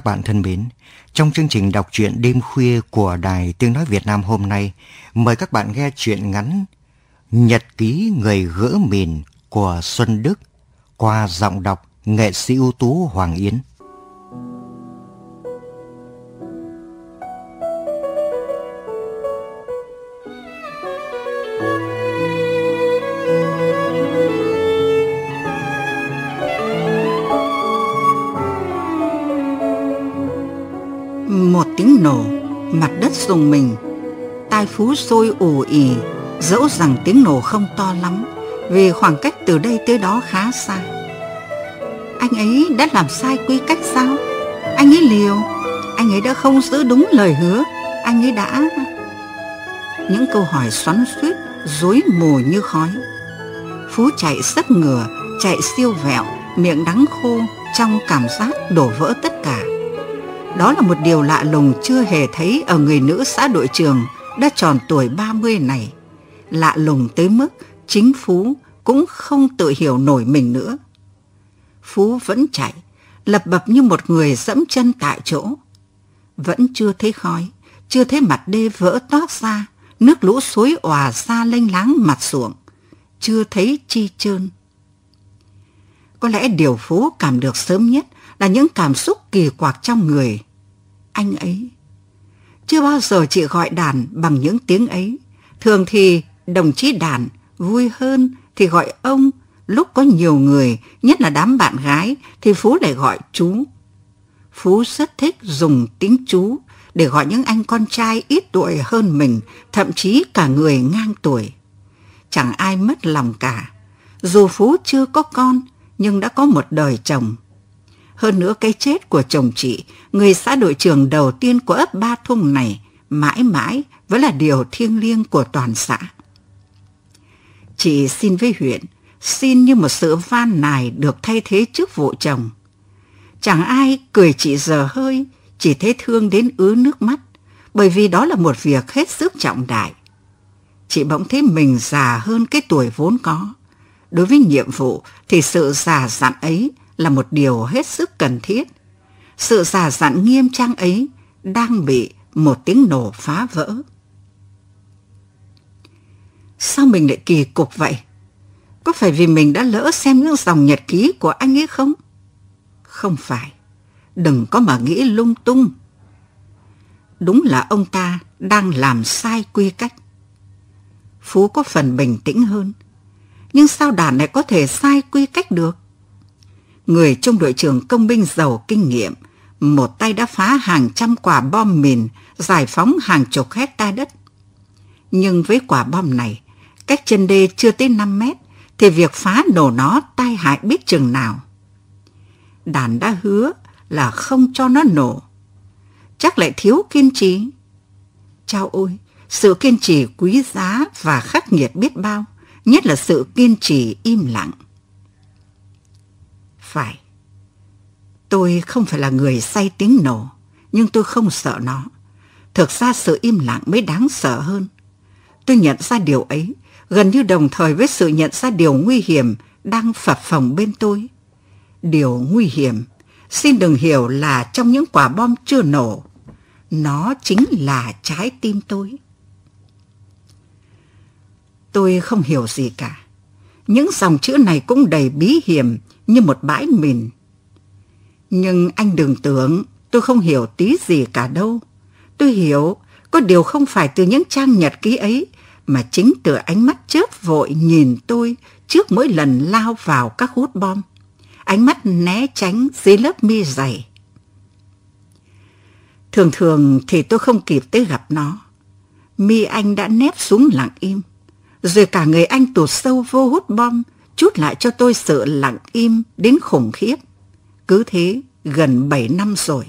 Các bạn thân mến, trong chương trình đọc truyện đêm khuya của Đài Tiếng Nói Việt Nam hôm nay, mời các bạn nghe truyện ngắn Nhật ký người gỡ mìn của Xuân Đức qua giọng đọc nghệ sĩ ưu tú Hoàng Yến. Đất dùng mình. Tai phú sôi ù ỉ, dẫu rằng tiếng nổ không to lắm, vì khoảng cách từ đây tới đó khá xa. Anh ấy đã làm sai quy cách sao? Anh ấy liều, anh ấy đã không giữ đúng lời hứa, anh ấy đã... Những câu hỏi xoắn suýt, rối mù như khói. Phú chạy sấp ngửa, chạy siêu vẹo, miệng đắng khô, trong cảm giác đổ vỡ tất cả. Đó là một điều lạ lùng chưa hề thấy ở người nữ xã đội trưởng đã tròn tuổi 30 này. Lạ lùng tới mức chính Phú cũng không tự hiểu nổi mình nữa. Phú vẫn chạy, lập bập như một người dẫm chân tại chỗ. Vẫn chưa thấy khói, chưa thấy mặt đê vỡ toát ra, nước lũ suối òa ra lênh láng mặt ruộng. Chưa thấy chi trơn. Có lẽ điều Phú cảm được sớm nhất là những cảm xúc kỳ quặc trong người. Anh ấy. Chưa bao giờ chị gọi đàn bằng những tiếng ấy. Thường thì đồng chí đàn vui hơn thì gọi ông. Lúc có nhiều người, nhất là đám bạn gái, thì Phú lại gọi chú. Phú rất thích dùng tiếng chú để gọi những anh con trai ít tuổi hơn mình, thậm chí cả người ngang tuổi. Chẳng ai mất lòng cả. Dù Phú chưa có con, nhưng đã có một đời chồng. Hơn nữa cái chết của chồng chị, người xã đội trưởng đầu tiên của ấp Ba Thung này, mãi mãi vẫn là điều thiêng liêng của toàn xã. Chị xin với huyện, xin như một sự van nài được thay thế chức vụ chồng. Chẳng ai cười chị giờ hơi, chỉ thấy thương đến ứ nước mắt, bởi vì đó là một việc hết sức trọng đại. Chị bỗng thấy mình già hơn cái tuổi vốn có. Đối với nhiệm vụ thì sự già dặn ấy là một điều hết sức cần thiết. Sự giả dặn nghiêm trang ấy đang bị một tiếng nổ phá vỡ. Sao mình lại kỳ cục vậy? Có phải vì mình đã lỡ xem những dòng nhật ký của anh ấy không? Không phải. Đừng có mà nghĩ lung tung. Đúng là ông ta đang làm sai quy cách. Phú có phần bình tĩnh hơn. Nhưng sao đàn lại có thể sai quy cách được? Người trong đội trưởng công binh giàu kinh nghiệm, một tay đã phá hàng trăm quả bom mìn, giải phóng hàng chục hecta đất. Nhưng với quả bom này, cách chân đê chưa tới 5 mét, thì việc phá nổ nó tai hại biết chừng nào. Đàn đã hứa là không cho nó nổ. Chắc lại thiếu kiên trì. Chao ôi, sự kiên trì quý giá và khắc nghiệt biết bao, nhất là sự kiên trì im lặng. Phải, tôi không phải là người say tiếng nổ, nhưng tôi không sợ nó. Thực ra sự im lặng mới đáng sợ hơn. Tôi nhận ra điều ấy gần như đồng thời với sự nhận ra điều nguy hiểm đang phập phồng bên tôi. Điều nguy hiểm, xin đừng hiểu là trong những quả bom chưa nổ, nó chính là trái tim tôi. Tôi không hiểu gì cả. Những dòng chữ này cũng đầy bí hiểm như một bãi mìn. Nhưng anh đừng tưởng tôi không hiểu tí gì cả đâu. Tôi hiểu có điều không phải từ những trang nhật ký ấy mà chính từ ánh mắt chớp vội nhìn tôi trước mỗi lần lao vào các hút bom. Ánh mắt né tránh dưới lớp mi dày. Thường thường thì tôi không kịp tới gặp nó. Mi anh đã nép xuống lặng im. Rồi cả người anh tụt sâu vô hút bom, chút lại cho tôi sự lặng im đến khủng khiếp. Cứ thế gần 7 năm rồi.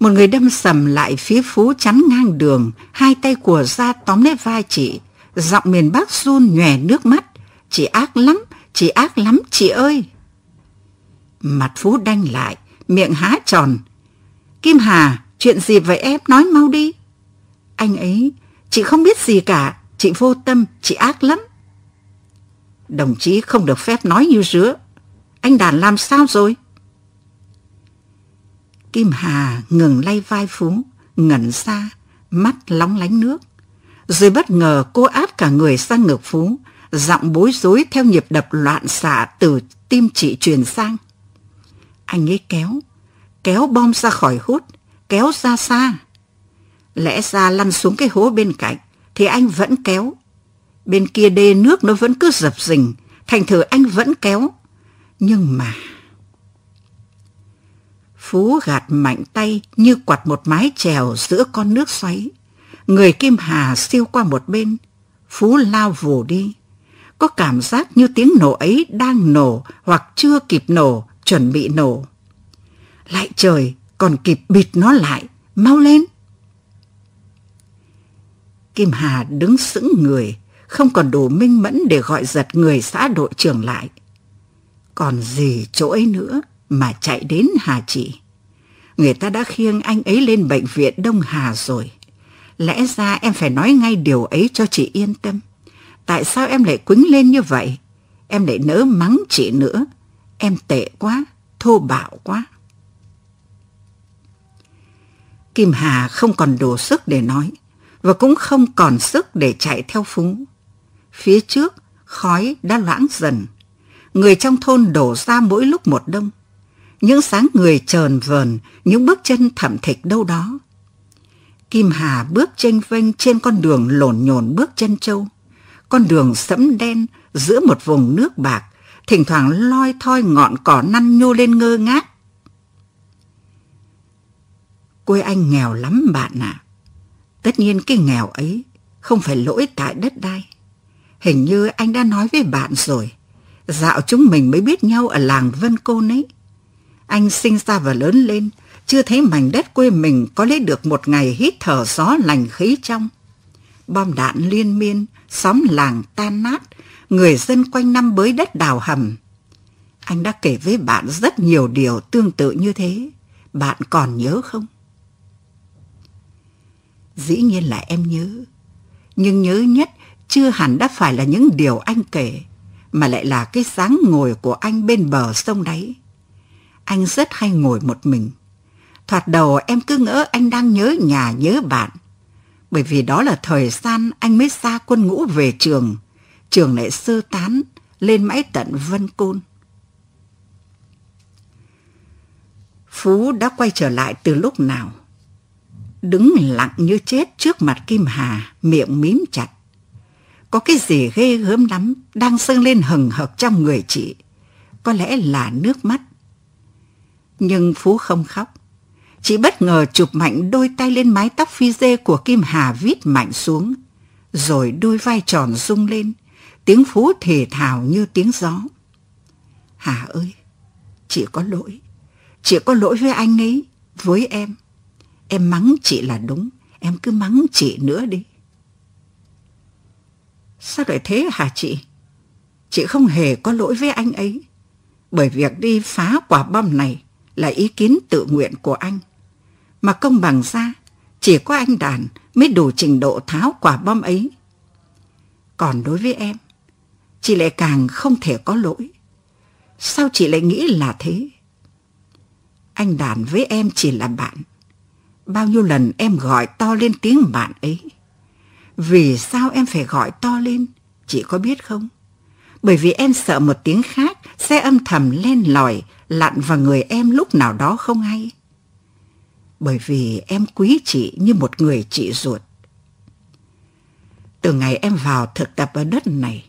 Một người đâm sầm lại phía Phú chắn ngang đường, hai tay của ra tóm lấy vai chị. Giọng miền Bắc run nhòe nước mắt. Chị ác lắm, chị ác lắm chị ơi. Mặt Phú đanh lại, miệng há tròn. Kim Hà, chuyện gì vậy em, nói mau đi. Anh ấy, chị không biết gì cả, chị vô tâm, chị ác lắm. Đồng chí không được phép nói như rứa. Anh Đàn làm sao rồi? Kim Hà ngừng lay vai Phú, ngẩn ra, mắt lóng lánh nước. Rồi bất ngờ cô áp cả người sang ngực Phú, giọng bối rối theo nhịp đập loạn xạ từ tim chị truyền sang. Anh ấy kéo, kéo bom ra khỏi hút, kéo ra xa. Lẽ ra lăn xuống cái hố bên cạnh, thì anh vẫn kéo. Bên kia đê nước nó vẫn cứ dập dình, thành thử anh vẫn kéo. Nhưng mà... Phú gạt mạnh tay như quạt một mái chèo giữa con nước xoáy. Người Kim Hà siêu qua một bên. Phú lao vù đi. Có cảm giác như tiếng nổ ấy đang nổ hoặc chưa kịp nổ, chuẩn bị nổ. Lại trời, còn kịp bịt nó lại. Mau lên! Kim Hà đứng sững người, không còn đủ minh mẫn để gọi giật người xã đội trưởng lại. Còn gì chỗ ấy nữa mà chạy đến Hà chị? Người ta đã khiêng anh ấy lên bệnh viện Đông Hà rồi. Lẽ ra em phải nói ngay điều ấy cho chị yên tâm. Tại sao em lại quýnh lên như vậy? Em lại nỡ mắng chị nữa. Em tệ quá, thô bạo quá. Kim Hà không còn đủ sức để nói và cũng không còn sức để chạy theo Phúng. Phía trước, khói đã loãng dần. Người trong thôn đổ ra mỗi lúc một đông. Những sáng người trờn vờn, những bước chân thẩm thịch đâu đó. Kim Hà bước tranh vênh trên con đường lổn nhổn bước chân châu. Con đường sẫm đen giữa một vùng nước bạc, thỉnh thoảng loi thoi ngọn cỏ năn nhô lên ngơ ngác. Quê anh nghèo lắm bạn ạ. Tất nhiên cái nghèo ấy không phải lỗi tại đất đai. Hình như anh đã nói với bạn rồi. Dạo chúng mình mới biết nhau ở làng Vân Côn ấy. Anh sinh ra và lớn lên, chưa thấy mảnh đất quê mình có lấy được một ngày hít thở gió lành khí trong. Bom đạn liên miên, xóm làng tan nát, người dân quanh năm bới đất đào hầm. Anh đã kể với bạn rất nhiều điều tương tự như thế. Bạn còn nhớ không? Dĩ nhiên là em nhớ. Nhưng nhớ nhất chưa hẳn đã phải là những điều anh kể, mà lại là cái dáng ngồi của anh bên bờ sông đấy Anh rất hay ngồi một mình. Thoạt đầu em cứ ngỡ anh đang nhớ nhà nhớ bạn. Bởi vì đó là thời gian anh mới xa quân ngũ về trường. Trường lại sơ tán lên mãi tận Vân Côn. Phú đã quay trở lại từ lúc nào? Đứng lặng như chết trước mặt Kim Hà, miệng mím chặt. Có cái gì ghê gớm lắm đang dâng lên hừng hực trong người chị. Có lẽ là nước mắt. Nhưng Phú không khóc. Chị bất ngờ chụp mạnh đôi tay lên mái tóc phi dê của Kim Hà vít mạnh xuống. Rồi đôi vai tròn rung lên. Tiếng Phú thề thào như tiếng gió. Hà ơi, chị có lỗi. Chị có lỗi với anh ấy, với em. Em mắng chị là đúng, em cứ mắng chị nữa đi. Sao lại thế hả chị? Chị không hề có lỗi với anh ấy. Bởi việc đi phá quả bom này là ý kiến tự nguyện của anh. Mà công bằng ra, chỉ có anh Đàn mới đủ trình độ tháo quả bom ấy. Còn đối với em, chị lại càng không thể có lỗi. Sao chị lại nghĩ là thế? Anh Đàn với em chỉ là bạn Bao nhiêu lần em gọi to lên tiếng bạn ấy. Vì sao em phải gọi to lên, chị có biết không? Bởi vì em sợ một tiếng khác sẽ âm thầm len lỏi lặn vào người em lúc nào đó không hay. Bởi vì em quý chị như một người chị ruột. Từ ngày em vào thực tập ở đất này,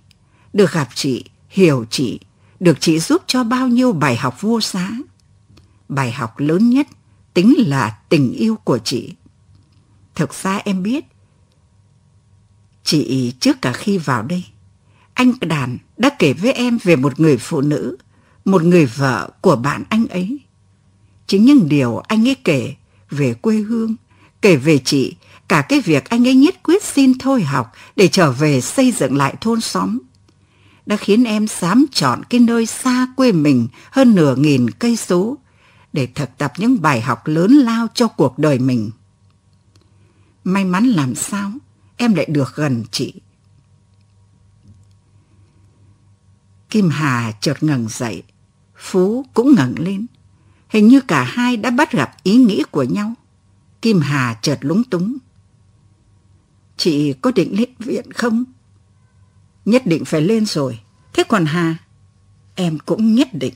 được gặp chị, hiểu chị, được chị giúp cho bao nhiêu bài học vô giá. Bài học lớn nhất tính là tình yêu của chị. Thực ra em biết, chị trước cả khi vào đây, anh Đàn đã kể với em về một người phụ nữ, một người vợ của bạn anh ấy. Chính những điều anh ấy kể về quê hương, kể về chị, cả cái việc anh ấy nhất quyết xin thôi học để trở về xây dựng lại thôn xóm đã khiến em dám chọn cái nơi xa quê mình hơn nửa nghìn cây số để thực tập những bài học lớn lao cho cuộc đời mình. May mắn làm sao em lại được gần chị. Kim Hà chợt ngẩng dậy, Phú cũng ngẩng lên. Hình như cả hai đã bắt gặp ý nghĩ của nhau. Kim Hà chợt lúng túng. Chị có định lên viện không? Nhất định phải lên rồi. Thế còn Hà? Em cũng nhất định.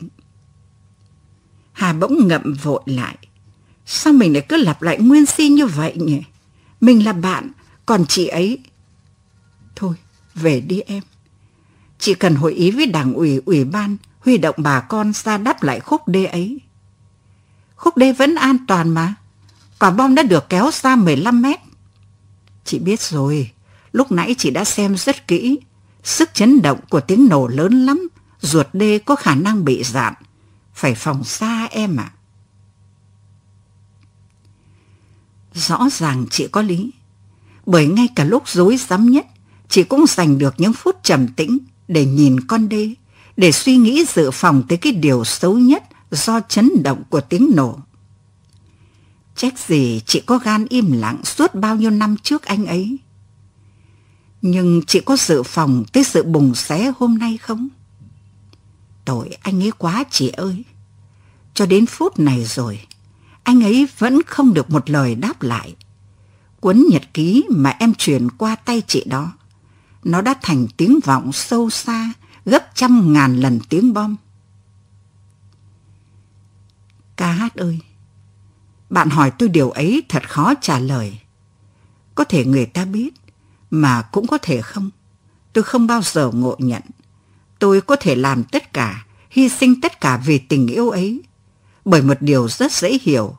Hà bỗng ngậm vội lại. Sao mình lại cứ lặp lại nguyên si như vậy nhỉ? Mình là bạn, còn chị ấy... Thôi, về đi em. Chị cần hội ý với đảng ủy, ủy ban, huy động bà con ra đắp lại khúc đê ấy. Khúc đê vẫn an toàn mà. Quả bom đã được kéo ra 15 mét. Chị biết rồi, lúc nãy chị đã xem rất kỹ. Sức chấn động của tiếng nổ lớn lắm, ruột đê có khả năng bị dạn. Phải phòng xa em ạ. Rõ ràng chị có lý. Bởi ngay cả lúc dối rắm nhất, chị cũng dành được những phút trầm tĩnh để nhìn con đê, để suy nghĩ dự phòng tới cái điều xấu nhất do chấn động của tiếng nổ. Trách gì chị có gan im lặng suốt bao nhiêu năm trước anh ấy. Nhưng chị có dự phòng tới sự bùng xé hôm nay không? Tội anh ấy quá chị ơi. Cho đến phút này rồi, anh ấy vẫn không được một lời đáp lại. Cuốn nhật ký mà em truyền qua tay chị đó, nó đã thành tiếng vọng sâu xa gấp trăm ngàn lần tiếng bom. Ca hát ơi, bạn hỏi tôi điều ấy thật khó trả lời. Có thể người ta biết, mà cũng có thể không. Tôi không bao giờ ngộ nhận. Tôi có thể làm tất cả, hy sinh tất cả vì tình yêu ấy. Bởi một điều rất dễ hiểu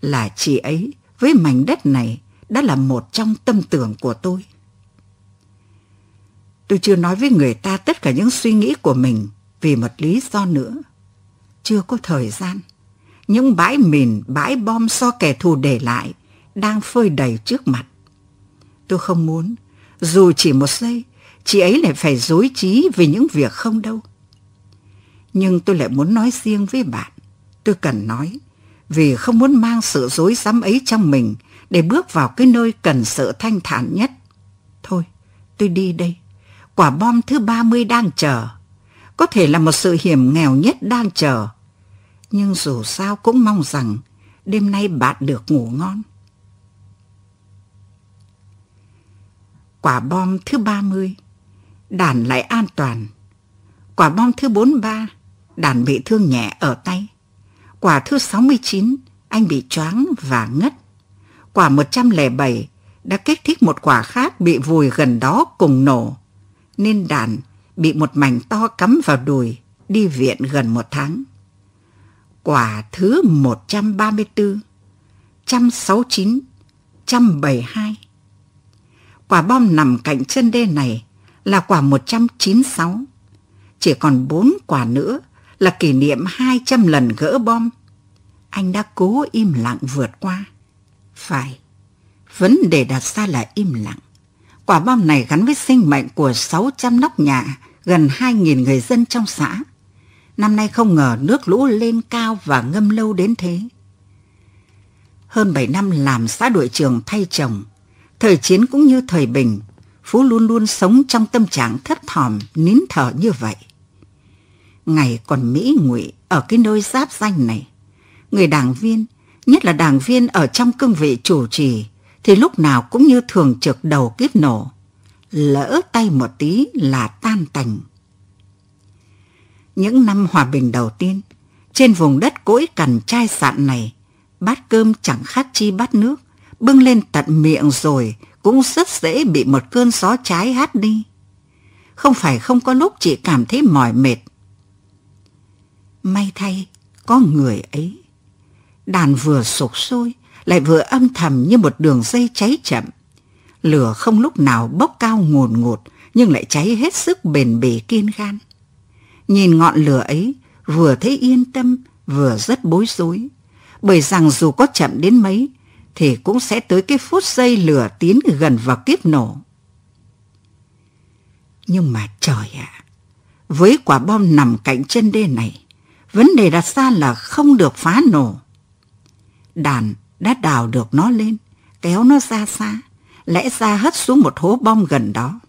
là chị ấy với mảnh đất này đã là một trong tâm tưởng của tôi. Tôi chưa nói với người ta tất cả những suy nghĩ của mình vì một lý do nữa. Chưa có thời gian. Những bãi mìn, bãi bom do kẻ thù để lại đang phơi đầy trước mặt. Tôi không muốn, dù chỉ một giây, chị ấy lại phải dối trí vì những việc không đâu. Nhưng tôi lại muốn nói riêng với bạn. Tôi cần nói, vì không muốn mang sự dối rắm ấy trong mình để bước vào cái nơi cần sự thanh thản nhất. Thôi, tôi đi đây. Quả bom thứ 30 đang chờ. Có thể là một sự hiểm nghèo nhất đang chờ. Nhưng dù sao cũng mong rằng đêm nay bạn được ngủ ngon. Quả bom thứ 30, đàn lại an toàn. Quả bom thứ 43, đàn bị thương nhẹ ở tay. Quả thứ 69, anh bị choáng và ngất. Quả 107 đã kích thích một quả khác bị vùi gần đó cùng nổ. Nên đàn bị một mảnh to cắm vào đùi, đi viện gần một tháng. Quả thứ 134, 169, 172 Quả bom nằm cạnh chân đê này là quả 196. Chỉ còn 4 quả nữa là kỷ niệm 200 lần gỡ bom. Anh đã cố im lặng vượt qua. Phải, vấn đề đặt ra là im lặng. Quả bom này gắn với sinh mệnh của 600 nóc nhà, gần 2.000 người dân trong xã. Năm nay không ngờ nước lũ lên cao và ngâm lâu đến thế. Hơn 7 năm làm xã đội trưởng thay chồng, Thời chiến cũng như thời bình, Phú luôn luôn sống trong tâm trạng thấp thỏm, nín thở như vậy. Ngày còn Mỹ ngụy ở cái nơi giáp danh này, người đảng viên, nhất là đảng viên ở trong cương vị chủ trì, thì lúc nào cũng như thường trực đầu kiếp nổ. Lỡ tay một tí là tan tành. Những năm hòa bình đầu tiên, trên vùng đất cỗi cằn chai sạn này, bát cơm chẳng khác chi bát nước, bưng lên tận miệng rồi cũng rất dễ bị một cơn gió trái hát đi. Không phải không có lúc chị cảm thấy mỏi mệt. May thay, có người ấy. Đàn vừa sục sôi, lại vừa âm thầm như một đường dây cháy chậm. Lửa không lúc nào bốc cao ngột ngột nhưng lại cháy hết sức bền bỉ kiên gan. Nhìn ngọn lửa ấy, vừa thấy yên tâm, vừa rất bối rối. Bởi rằng dù có chậm đến mấy, thì cũng sẽ tới cái phút giây lửa tiến gần vào kiếp nổ. Nhưng mà trời ạ, với quả bom nằm cạnh chân đê này, vấn đề đặt ra là không được phá nổ. Đàn đã đào được nó lên, kéo nó ra xa, lẽ ra hất xuống một hố bom gần đó.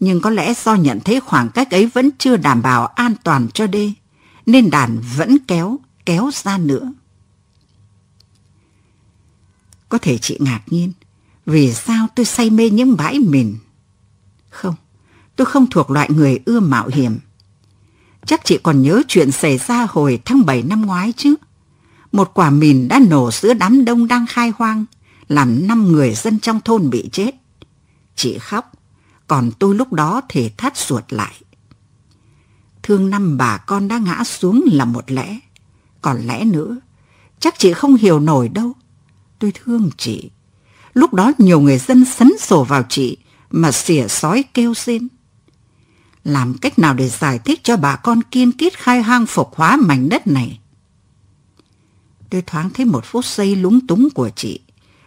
Nhưng có lẽ do nhận thấy khoảng cách ấy vẫn chưa đảm bảo an toàn cho đê, nên đàn vẫn kéo, kéo ra nữa. Có thể chị ngạc nhiên, vì sao tôi say mê những bãi mìn? Không, tôi không thuộc loại người ưa mạo hiểm. Chắc chị còn nhớ chuyện xảy ra hồi tháng 7 năm ngoái chứ. Một quả mìn đã nổ giữa đám đông đang khai hoang, làm năm người dân trong thôn bị chết. Chị khóc, còn tôi lúc đó thể thắt ruột lại. Thương năm bà con đã ngã xuống là một lẽ, còn lẽ nữa, chắc chị không hiểu nổi đâu. Tôi thương chị. Lúc đó nhiều người dân sấn sổ vào chị mà xỉa sói kêu xin. Làm cách nào để giải thích cho bà con kiên quyết khai hang phục hóa mảnh đất này? Tôi thoáng thấy một phút giây lúng túng của chị.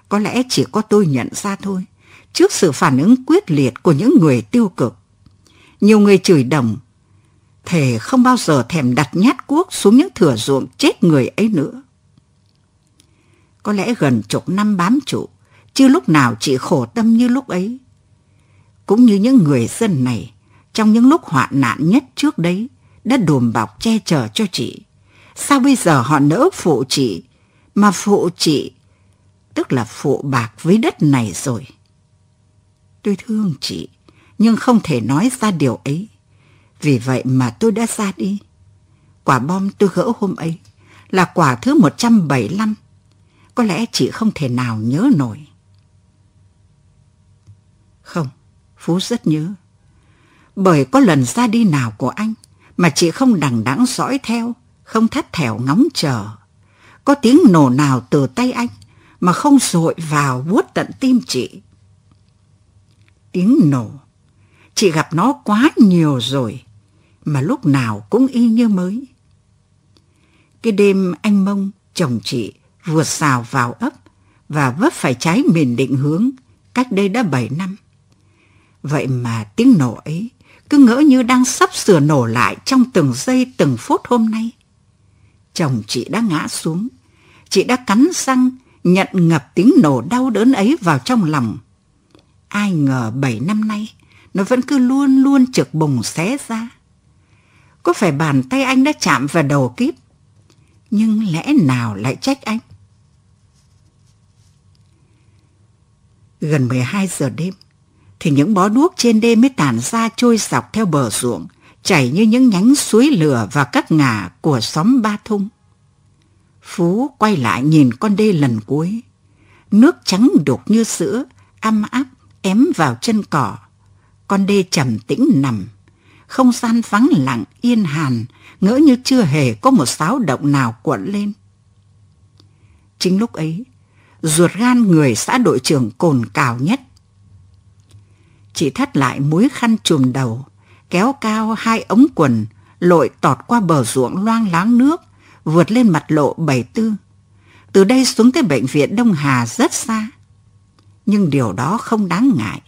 Có lẽ chỉ có tôi nhận ra thôi. Trước sự phản ứng quyết liệt của những người tiêu cực. Nhiều người chửi đồng. Thề không bao giờ thèm đặt nhát cuốc xuống những thửa ruộng chết người ấy nữa. Có lẽ gần chục năm bám trụ, chưa lúc nào chị khổ tâm như lúc ấy. Cũng như những người dân này, trong những lúc hoạn nạn nhất trước đấy, đã đùm bọc che chở cho chị. Sao bây giờ họ nỡ phụ chị, mà phụ chị, tức là phụ bạc với đất này rồi. Tôi thương chị, nhưng không thể nói ra điều ấy. Vì vậy mà tôi đã ra đi. Quả bom tôi gỡ hôm ấy là quả thứ 175 có lẽ chị không thể nào nhớ nổi. Không, Phú rất nhớ. Bởi có lần ra đi nào của anh mà chị không đằng đẵng dõi theo, không thắt thẻo ngóng chờ. Có tiếng nổ nào từ tay anh mà không dội vào vuốt tận tim chị. Tiếng nổ, chị gặp nó quá nhiều rồi, mà lúc nào cũng y như mới. Cái đêm anh mông, chồng chị, vừa xào vào ấp và vấp phải trái miền định hướng cách đây đã 7 năm. Vậy mà tiếng nổ ấy cứ ngỡ như đang sắp sửa nổ lại trong từng giây từng phút hôm nay. Chồng chị đã ngã xuống, chị đã cắn răng nhận ngập tiếng nổ đau đớn ấy vào trong lòng. Ai ngờ 7 năm nay nó vẫn cứ luôn luôn trực bùng xé ra. Có phải bàn tay anh đã chạm vào đầu kíp? Nhưng lẽ nào lại trách anh? Gần 12 giờ đêm, thì những bó đuốc trên đê mới tản ra trôi dọc theo bờ ruộng, chảy như những nhánh suối lửa và các ngả của xóm Ba Thung. Phú quay lại nhìn con đê lần cuối. Nước trắng đục như sữa, âm áp, ém vào chân cỏ. Con đê trầm tĩnh nằm. Không gian vắng lặng, yên hàn, ngỡ như chưa hề có một xáo động nào cuộn lên. Chính lúc ấy, ruột gan người xã đội trưởng cồn cào nhất. Chị thắt lại mối khăn trùm đầu, kéo cao hai ống quần, lội tọt qua bờ ruộng loang láng nước, vượt lên mặt lộ bảy tư. Từ đây xuống tới bệnh viện Đông Hà rất xa. Nhưng điều đó không đáng ngại.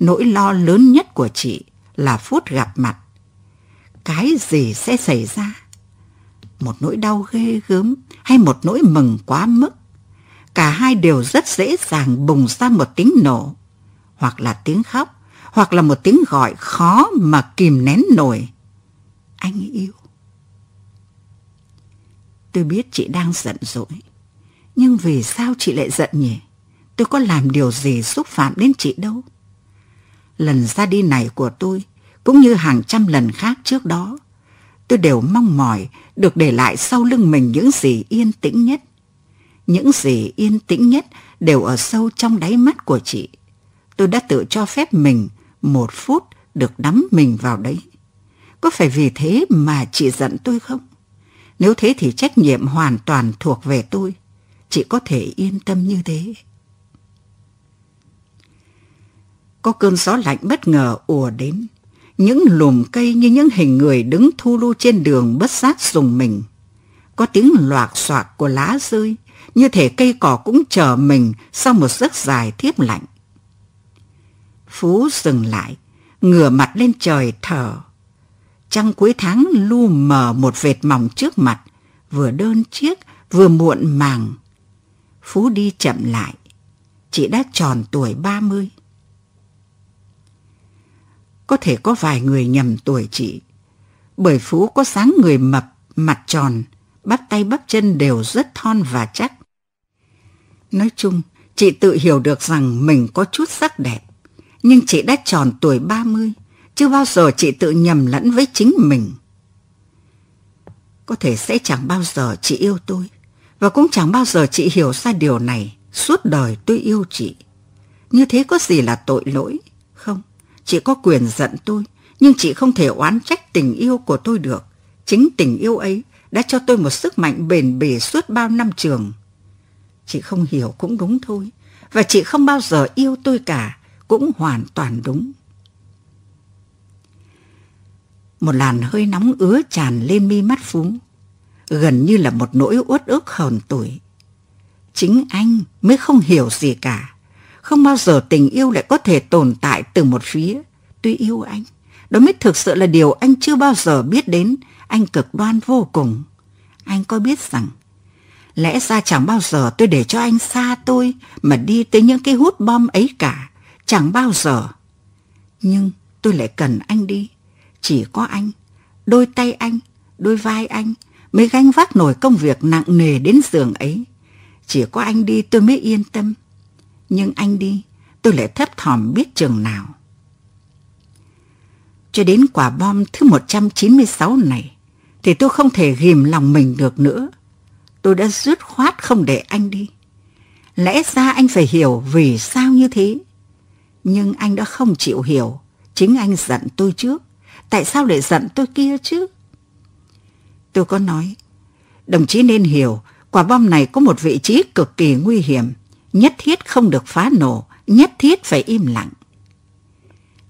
Nỗi lo lớn nhất của chị là phút gặp mặt. Cái gì sẽ xảy ra? Một nỗi đau ghê gớm hay một nỗi mừng quá mức? Cả hai đều rất dễ dàng bùng ra một tiếng nổ, hoặc là tiếng khóc, hoặc là một tiếng gọi khó mà kìm nén nổi. Anh yêu. Tôi biết chị đang giận dỗi, nhưng vì sao chị lại giận nhỉ? Tôi có làm điều gì xúc phạm đến chị đâu. Lần ra đi này của tôi, cũng như hàng trăm lần khác trước đó, tôi đều mong mỏi được để lại sau lưng mình những gì yên tĩnh nhất những gì yên tĩnh nhất đều ở sâu trong đáy mắt của chị. Tôi đã tự cho phép mình một phút được đắm mình vào đấy. Có phải vì thế mà chị giận tôi không? Nếu thế thì trách nhiệm hoàn toàn thuộc về tôi. Chị có thể yên tâm như thế. Có cơn gió lạnh bất ngờ ùa đến. Những lùm cây như những hình người đứng thu lưu trên đường bất giác dùng mình. Có tiếng loạt soạt của lá rơi, như thể cây cỏ cũng chờ mình sau một giấc dài thiếp lạnh. Phú dừng lại, ngửa mặt lên trời thở. Trăng cuối tháng lu mờ một vệt mỏng trước mặt, vừa đơn chiếc, vừa muộn màng. Phú đi chậm lại, chị đã tròn tuổi 30. Có thể có vài người nhầm tuổi chị, bởi Phú có sáng người mập, mặt tròn, bắp tay bắp chân đều rất thon và chắc. Nói chung, chị tự hiểu được rằng mình có chút sắc đẹp, nhưng chị đã tròn tuổi 30, chưa bao giờ chị tự nhầm lẫn với chính mình. Có thể sẽ chẳng bao giờ chị yêu tôi, và cũng chẳng bao giờ chị hiểu ra điều này, suốt đời tôi yêu chị. Như thế có gì là tội lỗi? Không, chị có quyền giận tôi, nhưng chị không thể oán trách tình yêu của tôi được. Chính tình yêu ấy đã cho tôi một sức mạnh bền bỉ suốt bao năm trường. Chị không hiểu cũng đúng thôi, và chị không bao giờ yêu tôi cả, cũng hoàn toàn đúng. Một làn hơi nóng ứa tràn lên mi mắt Phú, gần như là một nỗi uất ức hờn tuổi. Chính anh mới không hiểu gì cả. Không bao giờ tình yêu lại có thể tồn tại từ một phía. Tôi yêu anh, đó mới thực sự là điều anh chưa bao giờ biết đến. Anh cực đoan vô cùng. Anh có biết rằng Lẽ ra chẳng bao giờ tôi để cho anh xa tôi mà đi tới những cái hút bom ấy cả. Chẳng bao giờ. Nhưng tôi lại cần anh đi. Chỉ có anh, đôi tay anh, đôi vai anh mới gánh vác nổi công việc nặng nề đến giường ấy. Chỉ có anh đi tôi mới yên tâm. Nhưng anh đi, tôi lại thấp thỏm biết chừng nào. Cho đến quả bom thứ 196 này, thì tôi không thể ghim lòng mình được nữa. Tôi đã dứt khoát không để anh đi. Lẽ ra anh phải hiểu vì sao như thế. Nhưng anh đã không chịu hiểu. Chính anh giận tôi trước. Tại sao lại giận tôi kia chứ? Tôi có nói, đồng chí nên hiểu, quả bom này có một vị trí cực kỳ nguy hiểm, nhất thiết không được phá nổ, nhất thiết phải im lặng.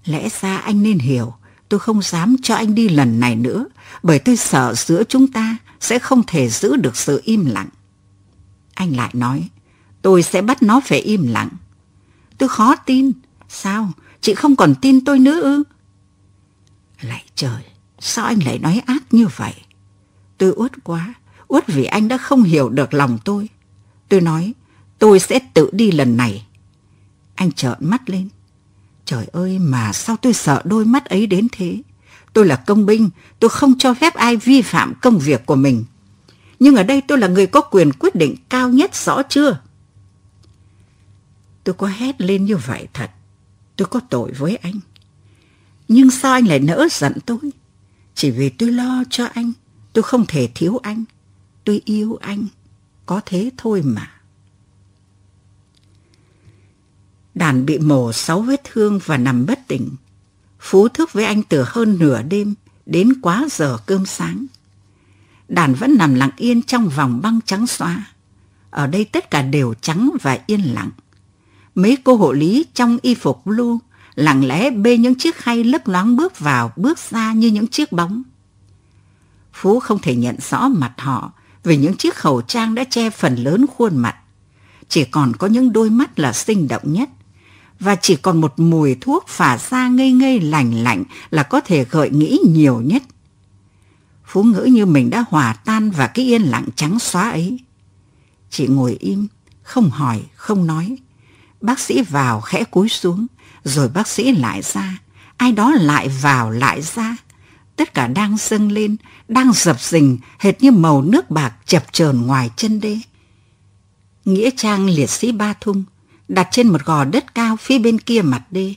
Lẽ ra anh nên hiểu, tôi không dám cho anh đi lần này nữa, bởi tôi sợ giữa chúng ta sẽ không thể giữ được sự im lặng. Anh lại nói, tôi sẽ bắt nó phải im lặng. Tôi khó tin, sao, chị không còn tin tôi nữa ư? Lại trời, sao anh lại nói ác như vậy? Tôi uất quá, uất vì anh đã không hiểu được lòng tôi. Tôi nói, tôi sẽ tự đi lần này. Anh trợn mắt lên. Trời ơi mà sao tôi sợ đôi mắt ấy đến thế? Tôi là công binh, tôi không cho phép ai vi phạm công việc của mình. Nhưng ở đây tôi là người có quyền quyết định cao nhất rõ chưa? Tôi có hét lên như vậy thật. Tôi có tội với anh. Nhưng sao anh lại nỡ giận tôi? Chỉ vì tôi lo cho anh. Tôi không thể thiếu anh. Tôi yêu anh. Có thế thôi mà. Đàn bị mổ sáu vết thương và nằm bất tỉnh. Phú thức với anh từ hơn nửa đêm đến quá giờ cơm sáng. Đàn vẫn nằm lặng yên trong vòng băng trắng xóa. Ở đây tất cả đều trắng và yên lặng. Mấy cô hộ lý trong y phục blue lặng lẽ bê những chiếc khay lấp loáng bước vào, bước ra như những chiếc bóng. Phú không thể nhận rõ mặt họ vì những chiếc khẩu trang đã che phần lớn khuôn mặt. Chỉ còn có những đôi mắt là sinh động nhất và chỉ còn một mùi thuốc phả ra ngây ngây lành lạnh là có thể gợi nghĩ nhiều nhất. Phú ngữ như mình đã hòa tan và cái yên lặng trắng xóa ấy. Chị ngồi im, không hỏi, không nói. Bác sĩ vào khẽ cúi xuống, rồi bác sĩ lại ra. Ai đó lại vào lại ra. Tất cả đang dâng lên, đang dập dình hệt như màu nước bạc chập chờn ngoài chân đê. Nghĩa trang liệt sĩ Ba Thung đặt trên một gò đất cao phía bên kia mặt đê.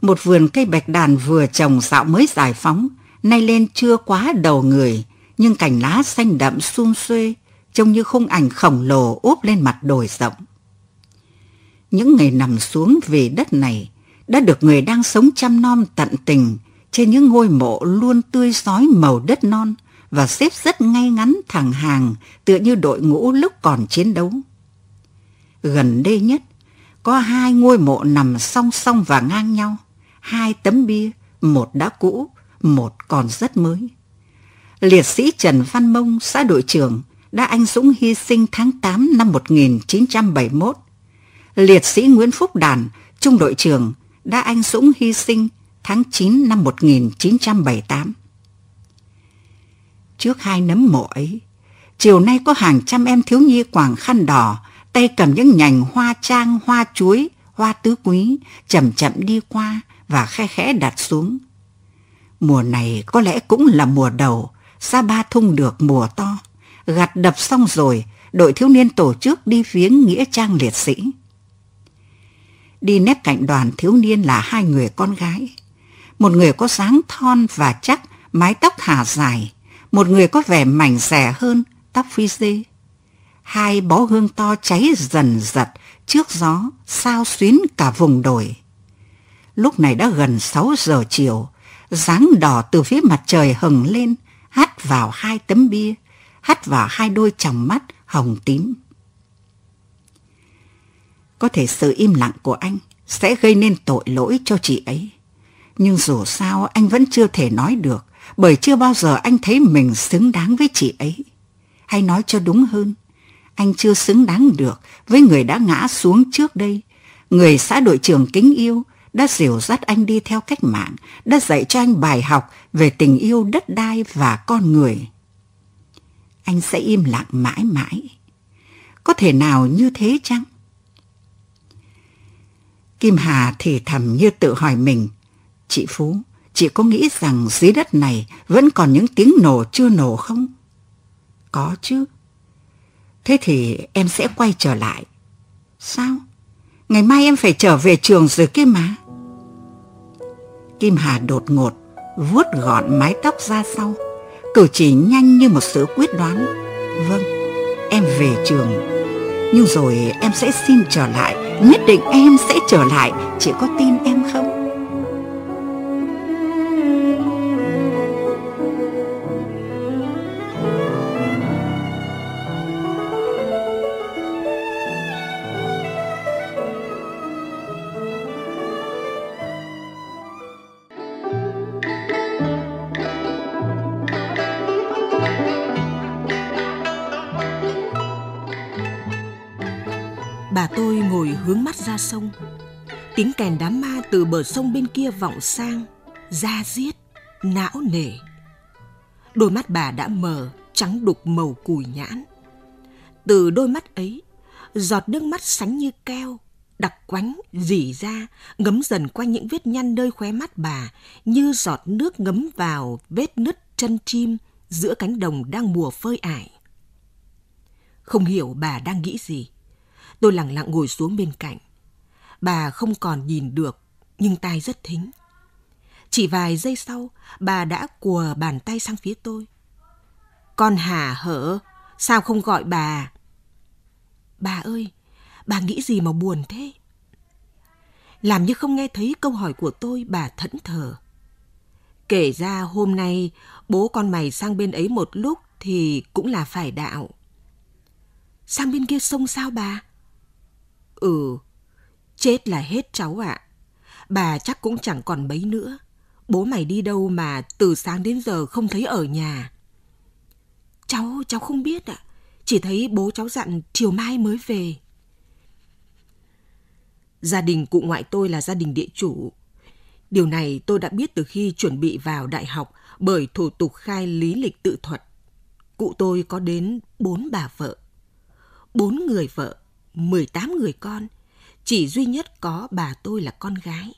Một vườn cây bạch đàn vừa trồng dạo mới giải phóng, nay lên chưa quá đầu người, nhưng cành lá xanh đậm sum xuê, trông như khung ảnh khổng lồ úp lên mặt đồi rộng. những ngày nằm xuống về đất này đã được người đang sống chăm nom tận tình trên những ngôi mộ luôn tươi sói màu đất non và xếp rất ngay ngắn thẳng hàng tựa như đội ngũ lúc còn chiến đấu. Gần đây nhất, có hai ngôi mộ nằm song song và ngang nhau, hai tấm bia, một đã cũ, một còn rất mới. Liệt sĩ Trần Văn Mông, xã đội trưởng, đã anh dũng hy sinh tháng 8 năm 1971. Liệt sĩ Nguyễn Phúc Đàn, trung đội trưởng, đã anh dũng hy sinh tháng 9 năm 1978. Trước hai nấm mộ ấy, chiều nay có hàng trăm em thiếu nhi quàng khăn đỏ, tay cầm những nhành hoa trang, hoa chuối, hoa tứ quý, chậm chậm đi qua và khe khẽ đặt xuống. Mùa này có lẽ cũng là mùa đầu, Sa Ba thung được mùa to. Gặt đập xong rồi, đội thiếu niên tổ chức đi viếng Nghĩa Trang Liệt Sĩ. Đi nép cạnh đoàn thiếu niên là hai người con gái. Một người có dáng thon và chắc, mái tóc hà dài. Một người có vẻ mảnh rẻ hơn, tóc phi dê. Hai bó hương to cháy dần dật trước gió, sao xuyến cả vùng đồi. Lúc này đã gần 6 giờ chiều, dáng đỏ từ phía mặt trời hừng lên, hắt vào hai tấm bia, hắt vào hai đôi tròng mắt hồng tím. Có thể sự im lặng của anh sẽ gây nên tội lỗi cho chị ấy. Nhưng dù sao anh vẫn chưa thể nói được, bởi chưa bao giờ anh thấy mình xứng đáng với chị ấy. Hay nói cho đúng hơn, anh chưa xứng đáng được với người đã ngã xuống trước đây, người xã đội trưởng kính yêu, đã dìu dắt anh đi theo cách mạng, đã dạy cho anh bài học về tình yêu đất đai và con người. Anh sẽ im lặng mãi mãi. Có thể nào như thế chăng? Kim Hà thì thầm như tự hỏi mình, chị Phú, chị có nghĩ rằng dưới đất này vẫn còn những tiếng nổ chưa nổ không? Có chứ. Thế thì em sẽ quay trở lại. Sao? Ngày mai em phải trở về trường rồi kia mà. Kim Hà đột ngột, vuốt gọn mái tóc ra sau, cử chỉ nhanh như một sự quyết đoán. Vâng, em về trường. Nhưng rồi em sẽ xin trở lại, nhất định em sẽ trở lại, chị có tin em không? Sông. Tiếng kèn đám ma từ bờ sông bên kia vọng sang, da diết, não nề. Đôi mắt bà đã mờ, trắng đục màu cùi nhãn. Từ đôi mắt ấy, giọt nước mắt sánh như keo, đặc quánh, dỉ ra, ngấm dần quanh những vết nhăn nơi khóe mắt bà, như giọt nước ngấm vào vết nứt chân chim giữa cánh đồng đang mùa phơi ải. Không hiểu bà đang nghĩ gì Tôi lặng lặng ngồi xuống bên cạnh. Bà không còn nhìn được, nhưng tai rất thính. Chỉ vài giây sau, bà đã cùa bàn tay sang phía tôi. Con Hà hở, sao không gọi bà? Bà ơi, bà nghĩ gì mà buồn thế? Làm như không nghe thấy câu hỏi của tôi, bà thẫn thờ. Kể ra hôm nay bố con mày sang bên ấy một lúc thì cũng là phải đạo. Sang bên kia sông sao bà? Ừ, chết là hết cháu ạ. À. Bà chắc cũng chẳng còn mấy nữa. Bố mày đi đâu mà từ sáng đến giờ không thấy ở nhà. Cháu, cháu không biết ạ. À. Chỉ thấy bố cháu dặn chiều mai mới về. Gia đình cụ ngoại tôi là gia đình địa chủ. Điều này tôi đã biết từ khi chuẩn bị vào đại học bởi thủ tục khai lý lịch tự thuật. Cụ tôi có đến bốn bà vợ. Bốn người vợ 18 người con, chỉ duy nhất có bà tôi là con gái.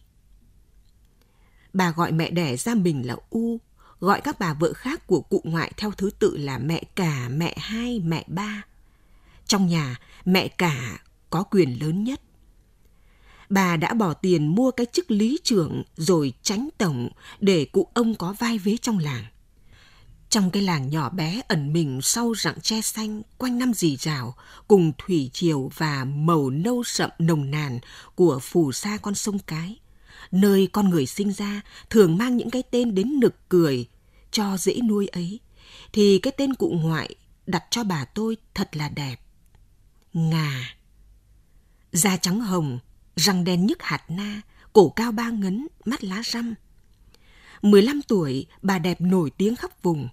Bà gọi mẹ đẻ ra mình là U, gọi các bà vợ khác của cụ ngoại theo thứ tự là mẹ cả, mẹ hai, mẹ ba. Trong nhà, mẹ cả có quyền lớn nhất. Bà đã bỏ tiền mua cái chức lý trưởng rồi tránh tổng để cụ ông có vai vế trong làng. Trong cái làng nhỏ bé ẩn mình sau rặng tre xanh quanh năm dì rào cùng thủy triều và màu nâu sậm nồng nàn của phù sa con sông Cái, nơi con người sinh ra thường mang những cái tên đến nực cười cho dễ nuôi ấy, thì cái tên cụ ngoại đặt cho bà tôi thật là đẹp. Ngà. Da trắng hồng, răng đen nhức hạt na, cổ cao ba ngấn, mắt lá răm. 15 tuổi, bà đẹp nổi tiếng khắp vùng.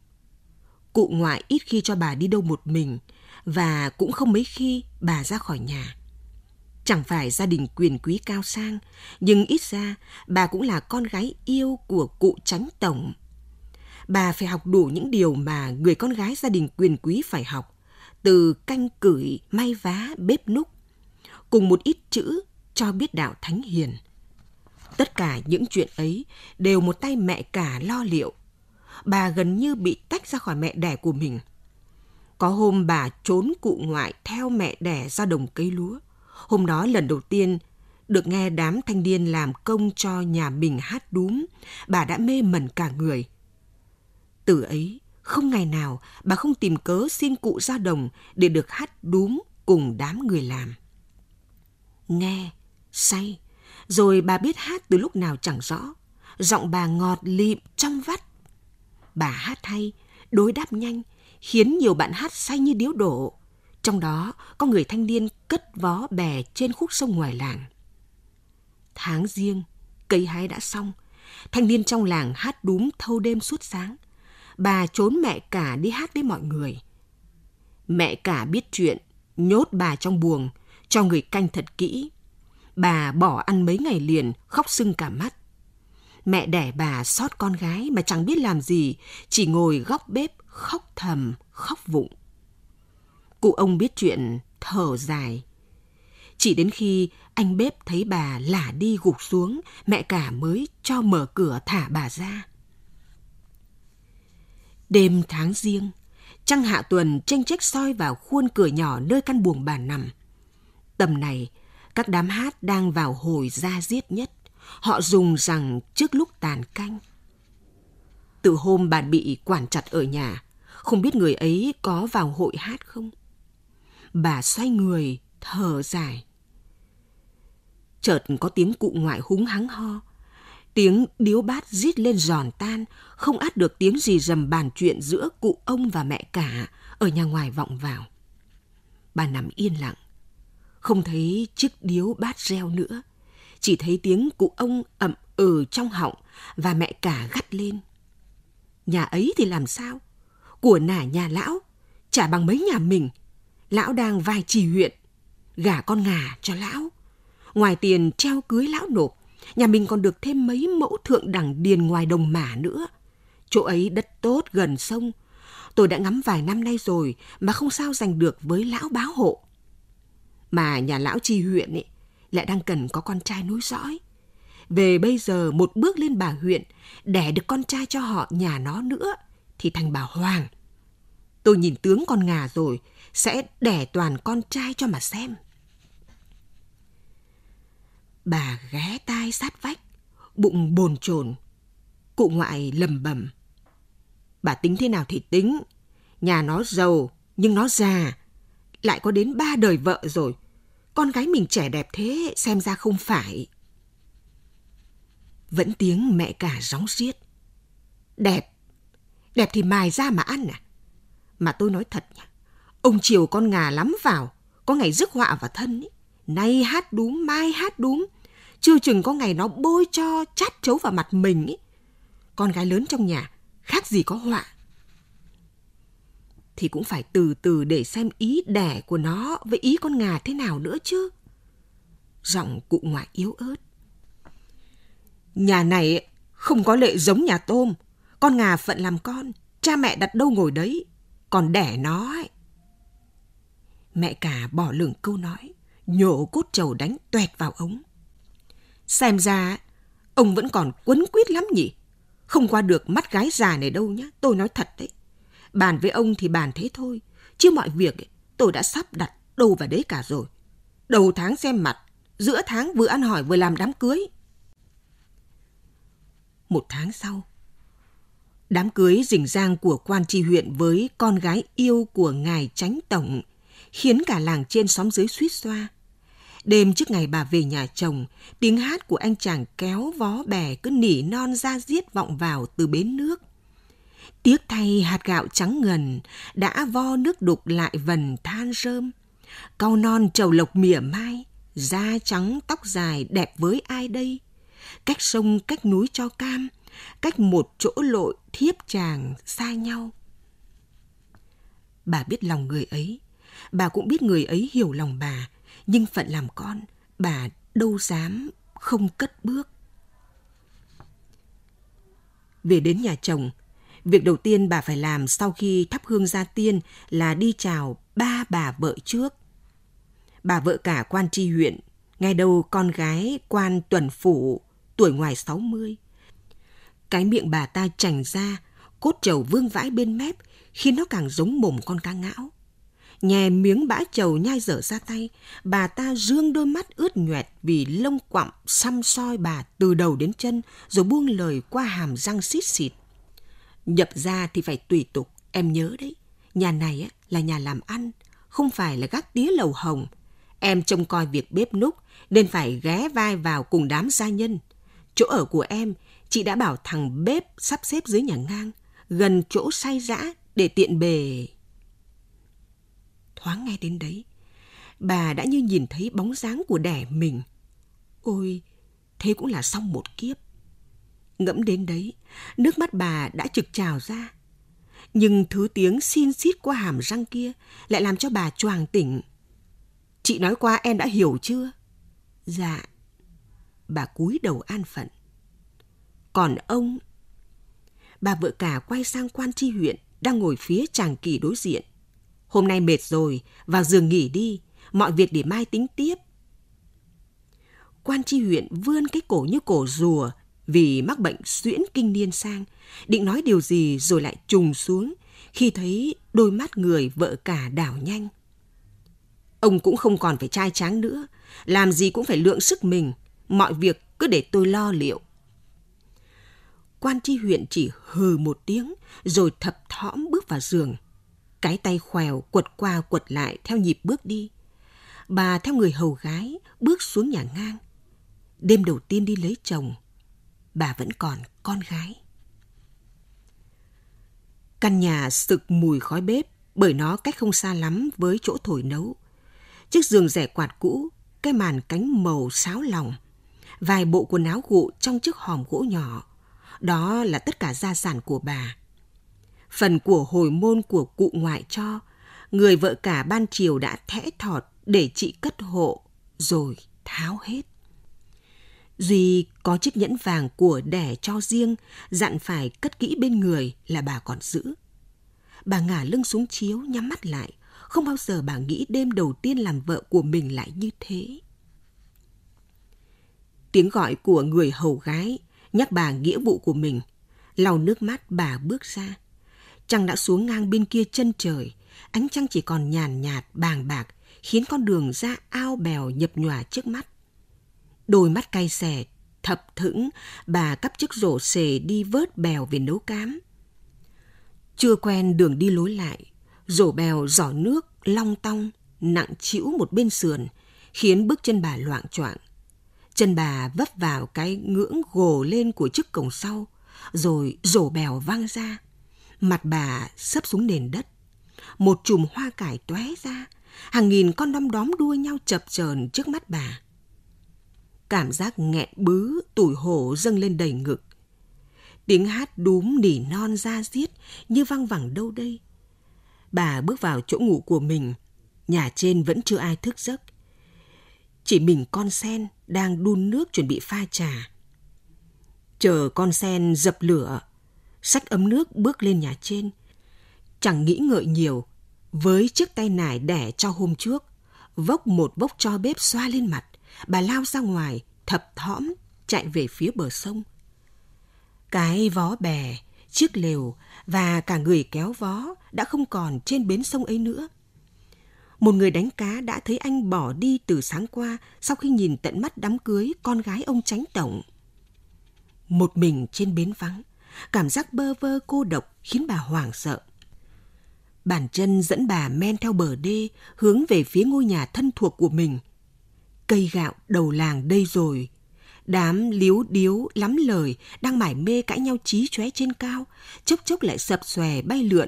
Cụ ngoại ít khi cho bà đi đâu một mình và cũng không mấy khi bà ra khỏi nhà. Chẳng phải gia đình quyền quý cao sang, nhưng ít ra bà cũng là con gái yêu của cụ tránh tổng. Bà phải học đủ những điều mà người con gái gia đình quyền quý phải học, từ canh cửi, may vá, bếp núc, cùng một ít chữ cho biết đạo thánh hiền. Tất cả những chuyện ấy đều một tay mẹ cả lo liệu. Bà gần như bị tách ra khỏi mẹ đẻ của mình. Có hôm bà trốn cụ ngoại theo mẹ đẻ ra đồng cây lúa. Hôm đó lần đầu tiên được nghe đám thanh niên làm công cho nhà mình hát đúm, bà đã mê mẩn cả người. Từ ấy, không ngày nào bà không tìm cớ xin cụ ra đồng để được hát đúm cùng đám người làm. Nghe, say, rồi bà biết hát từ lúc nào chẳng rõ. Giọng bà ngọt lịm trong vắt. Bà hát hay, đối đáp nhanh, khiến nhiều bạn hát say như điếu đổ. Trong đó có người thanh niên cất vó bè trên khúc sông ngoài làng. Tháng riêng, cây hái đã xong. Thanh niên trong làng hát đúng thâu đêm suốt sáng. Bà trốn mẹ cả đi hát với mọi người. Mẹ cả biết chuyện, nhốt bà trong buồng, cho người canh thật kỹ. Bà bỏ ăn mấy ngày liền, khóc sưng cả mắt. Mẹ đẻ bà sót con gái mà chẳng biết làm gì, chỉ ngồi góc bếp khóc thầm, khóc vụng. Cụ ông biết chuyện, thở dài. Chỉ đến khi anh bếp thấy bà lả đi gục xuống, mẹ cả mới cho mở cửa thả bà ra. Đêm tháng riêng, trăng hạ tuần tranh trách soi vào khuôn cửa nhỏ nơi căn buồng bà nằm. Tầm này, các đám hát đang vào hồi ra giết nhất. Họ dùng rằng trước lúc tàn canh. Từ hôm bà bị quản chặt ở nhà, không biết người ấy có vào hội hát không? Bà xoay người, thở dài. Chợt có tiếng cụ ngoại húng hắng ho. Tiếng điếu bát rít lên giòn tan, không át được tiếng gì rầm bàn chuyện giữa cụ ông và mẹ cả ở nhà ngoài vọng vào. Bà nằm yên lặng, không thấy chiếc điếu bát reo nữa, chỉ thấy tiếng cụ ông ậm ừ trong họng và mẹ cả gắt lên. Nhà ấy thì làm sao? Của nả nhà lão, chả bằng mấy nhà mình. Lão đang vai trì huyện, gả con ngà cho lão. Ngoài tiền treo cưới lão nộp, nhà mình còn được thêm mấy mẫu thượng đẳng điền ngoài đồng mả nữa. Chỗ ấy đất tốt gần sông. Tôi đã ngắm vài năm nay rồi mà không sao giành được với lão báo hộ. Mà nhà lão trì huyện ấy, lại đang cần có con trai nối dõi. Về bây giờ một bước lên bà huyện, đẻ được con trai cho họ nhà nó nữa, thì thành bà Hoàng. Tôi nhìn tướng con ngà rồi, sẽ đẻ toàn con trai cho mà xem. Bà ghé tai sát vách, bụng bồn chồn. Cụ ngoại lầm bầm. Bà tính thế nào thì tính. Nhà nó giàu, nhưng nó già. Lại có đến ba đời vợ rồi. Con gái mình trẻ đẹp thế, xem ra không phải. Vẫn tiếng mẹ cả gióng xiết. Đẹp. Đẹp thì mài ra mà ăn à. Mà tôi nói thật nhá, Ông chiều con ngà lắm vào. Có ngày rước họa vào thân ý. Nay hát đúng, mai hát đúng. Chưa chừng có ngày nó bôi cho chát chấu vào mặt mình ý. Con gái lớn trong nhà, khác gì có họa. Thì cũng phải từ từ để xem ý đẻ của nó với ý con ngà thế nào nữa chứ. Giọng cụ ngoại yếu ớt. Nhà này không có lệ giống nhà tôm. Con ngà phận làm con, cha mẹ đặt đâu ngồi đấy, còn đẻ nó ấy. Mẹ cả bỏ lửng câu nói, nhổ cốt trầu đánh tuẹt vào ống. Xem ra, ông vẫn còn quấn quýt lắm nhỉ. Không qua được mắt gái già này đâu nhá, tôi nói thật đấy. Bàn với ông thì bàn thế thôi, chứ mọi việc tôi đã sắp đặt đâu vào đấy cả rồi. Đầu tháng xem mặt, giữa tháng vừa ăn hỏi vừa làm đám cưới. Một tháng sau, Đám cưới rình rang của quan tri huyện với con gái yêu của ngài tránh tổng khiến cả làng trên xóm dưới suýt xoa. Đêm trước ngày bà về nhà chồng, tiếng hát của anh chàng kéo vó bè cứ nỉ non ra giết vọng vào từ bến nước. Tiếc thay hạt gạo trắng ngần đã vo nước đục lại vần than rơm. Cau non trầu lộc mỉa mai, da trắng tóc dài đẹp với ai đây? Cách sông cách núi cho cam, cách một chỗ lội thiếp chàng xa nhau. Bà biết lòng người ấy, bà cũng biết người ấy hiểu lòng bà, nhưng phận làm con, bà đâu dám không cất bước. Về đến nhà chồng, việc đầu tiên bà phải làm sau khi thắp hương gia tiên là đi chào ba bà vợ trước. Bà vợ cả quan tri huyện, ngay đầu con gái quan tuần phủ, tuổi ngoài 60. Cái miệng bà ta chành ra, cốt trầu vương vãi bên mép, khiến nó càng giống mồm con cá ngão nhè miếng bã trầu nhai dở ra tay, bà ta dương đôi mắt ướt nhoẹt vì lông quặm xăm soi bà từ đầu đến chân rồi buông lời qua hàm răng xít xịt. Nhập ra thì phải tùy tục, em nhớ đấy. Nhà này á là nhà làm ăn, không phải là gác tía lầu hồng. Em trông coi việc bếp núc nên phải ghé vai vào cùng đám gia nhân. Chỗ ở của em, chị đã bảo thằng bếp sắp xếp dưới nhà ngang, gần chỗ say rã để tiện bề thoáng nghe đến đấy, bà đã như nhìn thấy bóng dáng của đẻ mình. Ôi, thế cũng là xong một kiếp. Ngẫm đến đấy, nước mắt bà đã trực trào ra. Nhưng thứ tiếng xin xít qua hàm răng kia lại làm cho bà choàng tỉnh. Chị nói qua em đã hiểu chưa? Dạ. Bà cúi đầu an phận. Còn ông... Bà vợ cả quay sang quan tri huyện đang ngồi phía chàng kỳ đối diện. Hôm nay mệt rồi, vào giường nghỉ đi, mọi việc để mai tính tiếp. Quan tri huyện vươn cái cổ như cổ rùa vì mắc bệnh suyễn kinh niên sang, định nói điều gì rồi lại trùng xuống khi thấy đôi mắt người vợ cả đảo nhanh. Ông cũng không còn phải trai tráng nữa, làm gì cũng phải lượng sức mình, mọi việc cứ để tôi lo liệu. Quan tri huyện chỉ hừ một tiếng rồi thập thõm bước vào giường – cái tay khèo quật qua quật lại theo nhịp bước đi. Bà theo người hầu gái bước xuống nhà ngang. Đêm đầu tiên đi lấy chồng, bà vẫn còn con gái. Căn nhà sực mùi khói bếp bởi nó cách không xa lắm với chỗ thổi nấu. Chiếc giường rẻ quạt cũ, cái màn cánh màu sáo lòng, vài bộ quần áo gụ trong chiếc hòm gỗ nhỏ. Đó là tất cả gia sản của bà phần của hồi môn của cụ ngoại cho, người vợ cả ban chiều đã thẽ thọt để chị cất hộ, rồi tháo hết. Duy có chiếc nhẫn vàng của đẻ cho riêng, dặn phải cất kỹ bên người là bà còn giữ. Bà ngả lưng xuống chiếu, nhắm mắt lại. Không bao giờ bà nghĩ đêm đầu tiên làm vợ của mình lại như thế. Tiếng gọi của người hầu gái nhắc bà nghĩa vụ của mình. Lau nước mắt bà bước ra. Trăng đã xuống ngang bên kia chân trời, ánh trăng chỉ còn nhàn nhạt, bàng bạc, khiến con đường ra ao bèo nhập nhòa trước mắt. Đôi mắt cay xè, thập thững, bà cắp chiếc rổ xề đi vớt bèo về nấu cám. Chưa quen đường đi lối lại, rổ bèo giỏ nước long tong, nặng chịu một bên sườn, khiến bước chân bà loạn choạng. Chân bà vấp vào cái ngưỡng gồ lên của chiếc cổng sau, rồi rổ bèo văng ra. Mặt bà sấp xuống nền đất. Một chùm hoa cải tóe ra, hàng nghìn con đom đóm đua nhau chập chờn trước mắt bà. Cảm giác nghẹn bứ, tủi hổ dâng lên đầy ngực. Tiếng hát đúm nỉ non ra giết như văng vẳng đâu đây. Bà bước vào chỗ ngủ của mình, nhà trên vẫn chưa ai thức giấc. Chỉ mình con sen đang đun nước chuẩn bị pha trà. Chờ con sen dập lửa, sách ấm nước bước lên nhà trên. Chẳng nghĩ ngợi nhiều, với chiếc tay nải đẻ cho hôm trước, vốc một vốc cho bếp xoa lên mặt, bà lao ra ngoài, thập thõm, chạy về phía bờ sông. Cái vó bè, chiếc lều và cả người kéo vó đã không còn trên bến sông ấy nữa. Một người đánh cá đã thấy anh bỏ đi từ sáng qua sau khi nhìn tận mắt đám cưới con gái ông tránh tổng. Một mình trên bến vắng, cảm giác bơ vơ cô độc khiến bà hoảng sợ. Bàn chân dẫn bà men theo bờ đê, hướng về phía ngôi nhà thân thuộc của mình. Cây gạo đầu làng đây rồi. Đám liếu điếu lắm lời đang mải mê cãi nhau chí chóe trên cao, chốc chốc lại sập xòe bay lượn,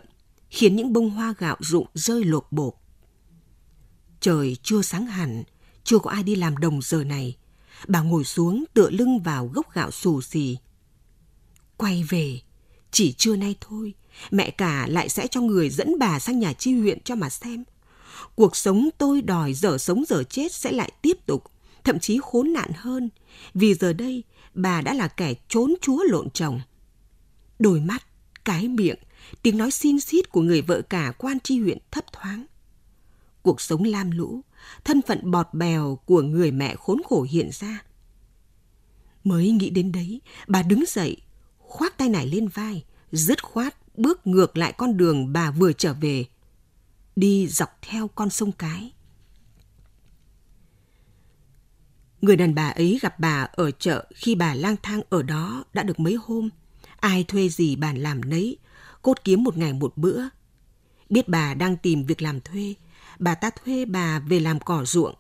khiến những bông hoa gạo rụng rơi lột bột. Trời chưa sáng hẳn, chưa có ai đi làm đồng giờ này. Bà ngồi xuống tựa lưng vào gốc gạo xù xì. Quay về, chỉ trưa nay thôi, mẹ cả lại sẽ cho người dẫn bà sang nhà chi huyện cho mà xem. Cuộc sống tôi đòi dở sống dở chết sẽ lại tiếp tục, thậm chí khốn nạn hơn, vì giờ đây bà đã là kẻ trốn chúa lộn chồng. Đôi mắt, cái miệng, tiếng nói xin xít của người vợ cả quan tri huyện thấp thoáng. Cuộc sống lam lũ, thân phận bọt bèo của người mẹ khốn khổ hiện ra. Mới nghĩ đến đấy, bà đứng dậy, khoác tay nải lên vai, dứt khoát bước ngược lại con đường bà vừa trở về, đi dọc theo con sông Cái. Người đàn bà ấy gặp bà ở chợ khi bà lang thang ở đó đã được mấy hôm. Ai thuê gì bà làm nấy, cốt kiếm một ngày một bữa. Biết bà đang tìm việc làm thuê, bà ta thuê bà về làm cỏ ruộng.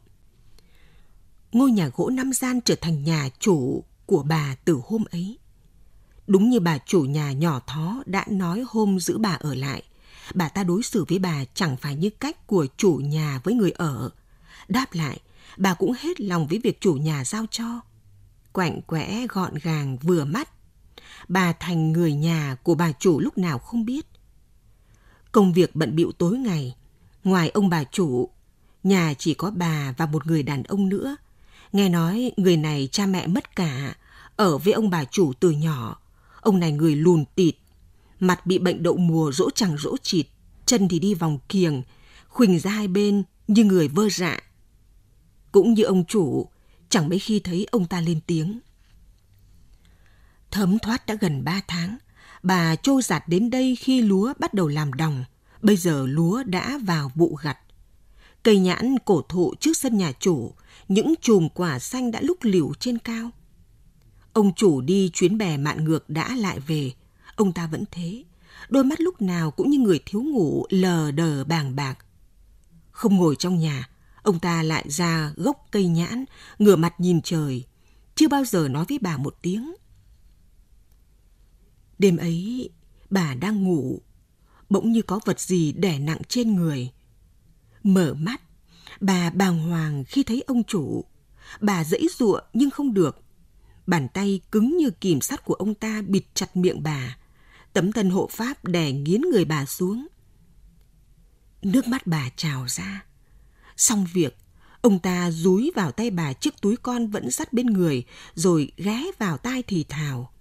Ngôi nhà gỗ năm gian trở thành nhà chủ của bà từ hôm ấy. Đúng như bà chủ nhà nhỏ thó đã nói hôm giữ bà ở lại, bà ta đối xử với bà chẳng phải như cách của chủ nhà với người ở. Đáp lại, bà cũng hết lòng với việc chủ nhà giao cho. Quạnh quẽ gọn gàng vừa mắt. Bà thành người nhà của bà chủ lúc nào không biết. Công việc bận bịu tối ngày, ngoài ông bà chủ, nhà chỉ có bà và một người đàn ông nữa. Nghe nói người này cha mẹ mất cả, ở với ông bà chủ từ nhỏ. Ông này người lùn tịt, mặt bị bệnh đậu mùa rỗ chẳng rỗ chịt, chân thì đi vòng kiềng, khuỳnh ra hai bên như người vơ dạ. Cũng như ông chủ, chẳng mấy khi thấy ông ta lên tiếng. Thấm thoát đã gần ba tháng, bà trôi giạt đến đây khi lúa bắt đầu làm đồng. Bây giờ lúa đã vào vụ gặt. Cây nhãn cổ thụ trước sân nhà chủ, những chùm quả xanh đã lúc liều trên cao. Ông chủ đi chuyến bè mạn ngược đã lại về, ông ta vẫn thế. Đôi mắt lúc nào cũng như người thiếu ngủ lờ đờ bàng bạc. Không ngồi trong nhà, ông ta lại ra gốc cây nhãn, ngửa mặt nhìn trời, chưa bao giờ nói với bà một tiếng. Đêm ấy, bà đang ngủ, bỗng như có vật gì đè nặng trên người. Mở mắt, bà bàng hoàng khi thấy ông chủ. Bà dãy giụa nhưng không được. Bàn tay cứng như kìm sắt của ông ta bịt chặt miệng bà. Tấm thân hộ pháp đè nghiến người bà xuống. Nước mắt bà trào ra. Xong việc, ông ta rúi vào tay bà chiếc túi con vẫn dắt bên người, rồi ghé vào tai thì thào.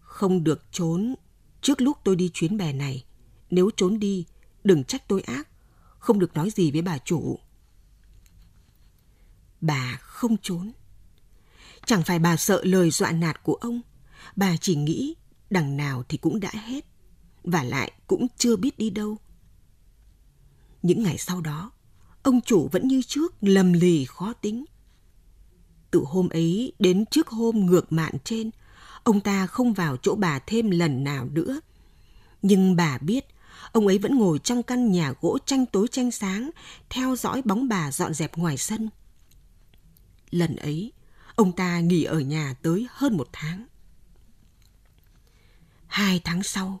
Không được trốn trước lúc tôi đi chuyến bè này. Nếu trốn đi, đừng trách tôi ác, không được nói gì với bà chủ. Bà không trốn. Chẳng phải bà sợ lời dọa nạt của ông, bà chỉ nghĩ đằng nào thì cũng đã hết, và lại cũng chưa biết đi đâu. Những ngày sau đó, ông chủ vẫn như trước lầm lì khó tính. Từ hôm ấy đến trước hôm ngược mạn trên, ông ta không vào chỗ bà thêm lần nào nữa. Nhưng bà biết, ông ấy vẫn ngồi trong căn nhà gỗ tranh tối tranh sáng, theo dõi bóng bà dọn dẹp ngoài sân. Lần ấy, ông ta nghỉ ở nhà tới hơn một tháng. Hai tháng sau,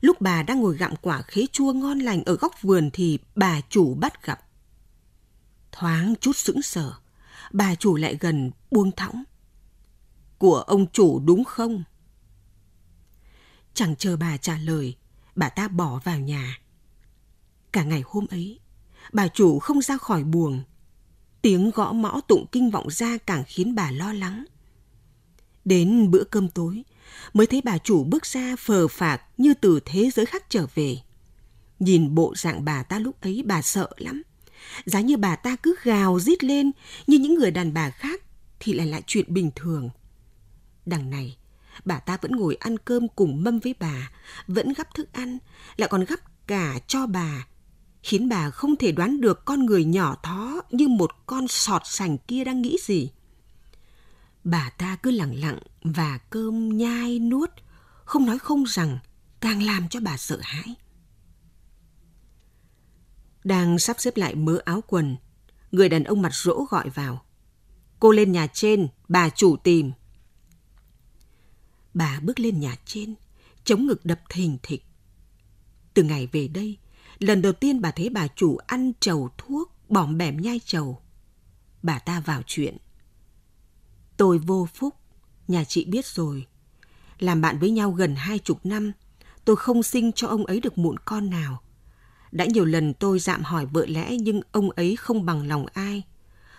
lúc bà đang ngồi gặm quả khế chua ngon lành ở góc vườn thì bà chủ bắt gặp. Thoáng chút sững sờ, bà chủ lại gần buông thõng. Của ông chủ đúng không? Chẳng chờ bà trả lời, bà ta bỏ vào nhà. Cả ngày hôm ấy, bà chủ không ra khỏi buồng. Tiếng gõ mõ tụng kinh vọng ra càng khiến bà lo lắng. Đến bữa cơm tối, mới thấy bà chủ bước ra phờ phạc như từ thế giới khác trở về. Nhìn bộ dạng bà ta lúc ấy bà sợ lắm. Giá như bà ta cứ gào rít lên như những người đàn bà khác thì lại lại chuyện bình thường. Đằng này, bà ta vẫn ngồi ăn cơm cùng mâm với bà, vẫn gắp thức ăn, lại còn gắp cả cho bà, khiến bà không thể đoán được con người nhỏ thó như một con sọt sành kia đang nghĩ gì. Bà ta cứ lặng lặng và cơm nhai nuốt, không nói không rằng càng làm cho bà sợ hãi. Đang sắp xếp lại mớ áo quần, người đàn ông mặt rỗ gọi vào. Cô lên nhà trên, bà chủ tìm. Bà bước lên nhà trên, chống ngực đập thình thịch. Từ ngày về đây, lần đầu tiên bà thấy bà chủ ăn trầu thuốc, bỏm bẻm nhai trầu. Bà ta vào chuyện. Tôi vô phúc, nhà chị biết rồi. Làm bạn với nhau gần hai chục năm, tôi không sinh cho ông ấy được muộn con nào. Đã nhiều lần tôi dạm hỏi vợ lẽ nhưng ông ấy không bằng lòng ai.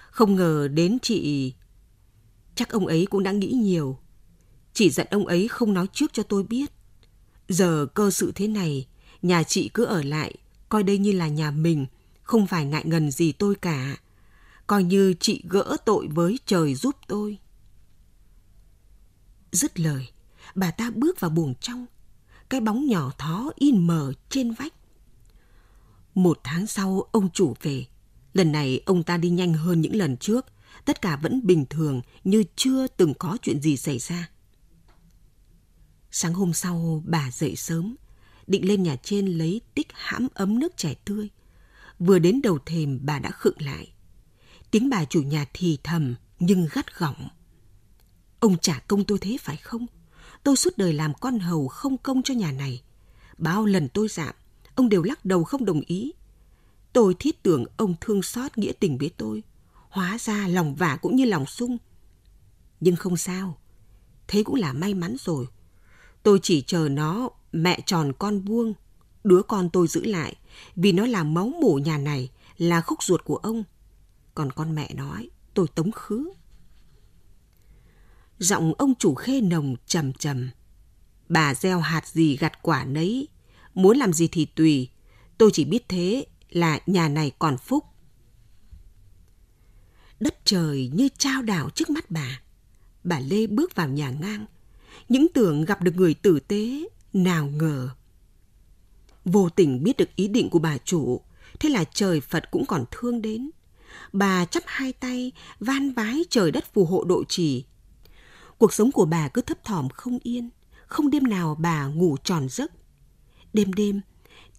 Không ngờ đến chị... Chắc ông ấy cũng đã nghĩ nhiều. Chỉ giận ông ấy không nói trước cho tôi biết. Giờ cơ sự thế này, nhà chị cứ ở lại, coi đây như là nhà mình, không phải ngại ngần gì tôi cả. Coi như chị gỡ tội với trời giúp tôi. Dứt lời, bà ta bước vào buồng trong. Cái bóng nhỏ thó in mờ trên vách. Một tháng sau, ông chủ về. Lần này ông ta đi nhanh hơn những lần trước. Tất cả vẫn bình thường như chưa từng có chuyện gì xảy ra. Sáng hôm sau, bà dậy sớm, định lên nhà trên lấy tích hãm ấm nước chè tươi. Vừa đến đầu thềm bà đã khựng lại. Tiếng bà chủ nhà thì thầm nhưng gắt gỏng. Ông trả công tôi thế phải không? Tôi suốt đời làm con hầu không công cho nhà này. Bao lần tôi dạm, ông đều lắc đầu không đồng ý. Tôi thiết tưởng ông thương xót nghĩa tình với tôi. Hóa ra lòng vả cũng như lòng sung. Nhưng không sao. Thế cũng là may mắn rồi. Tôi chỉ chờ nó mẹ tròn con buông. Đứa con tôi giữ lại vì nó là máu mủ nhà này, là khúc ruột của ông. Còn con mẹ nói, tôi tống khứ. Giọng ông chủ khê nồng trầm trầm. Bà gieo hạt gì gặt quả nấy, muốn làm gì thì tùy. Tôi chỉ biết thế là nhà này còn phúc. Đất trời như trao đảo trước mắt bà. Bà Lê bước vào nhà ngang. Những tưởng gặp được người tử tế, nào ngờ. Vô tình biết được ý định của bà chủ, thế là trời Phật cũng còn thương đến. Bà chắp hai tay, van vái trời đất phù hộ độ trì. Cuộc sống của bà cứ thấp thỏm không yên, không đêm nào bà ngủ tròn giấc. Đêm đêm,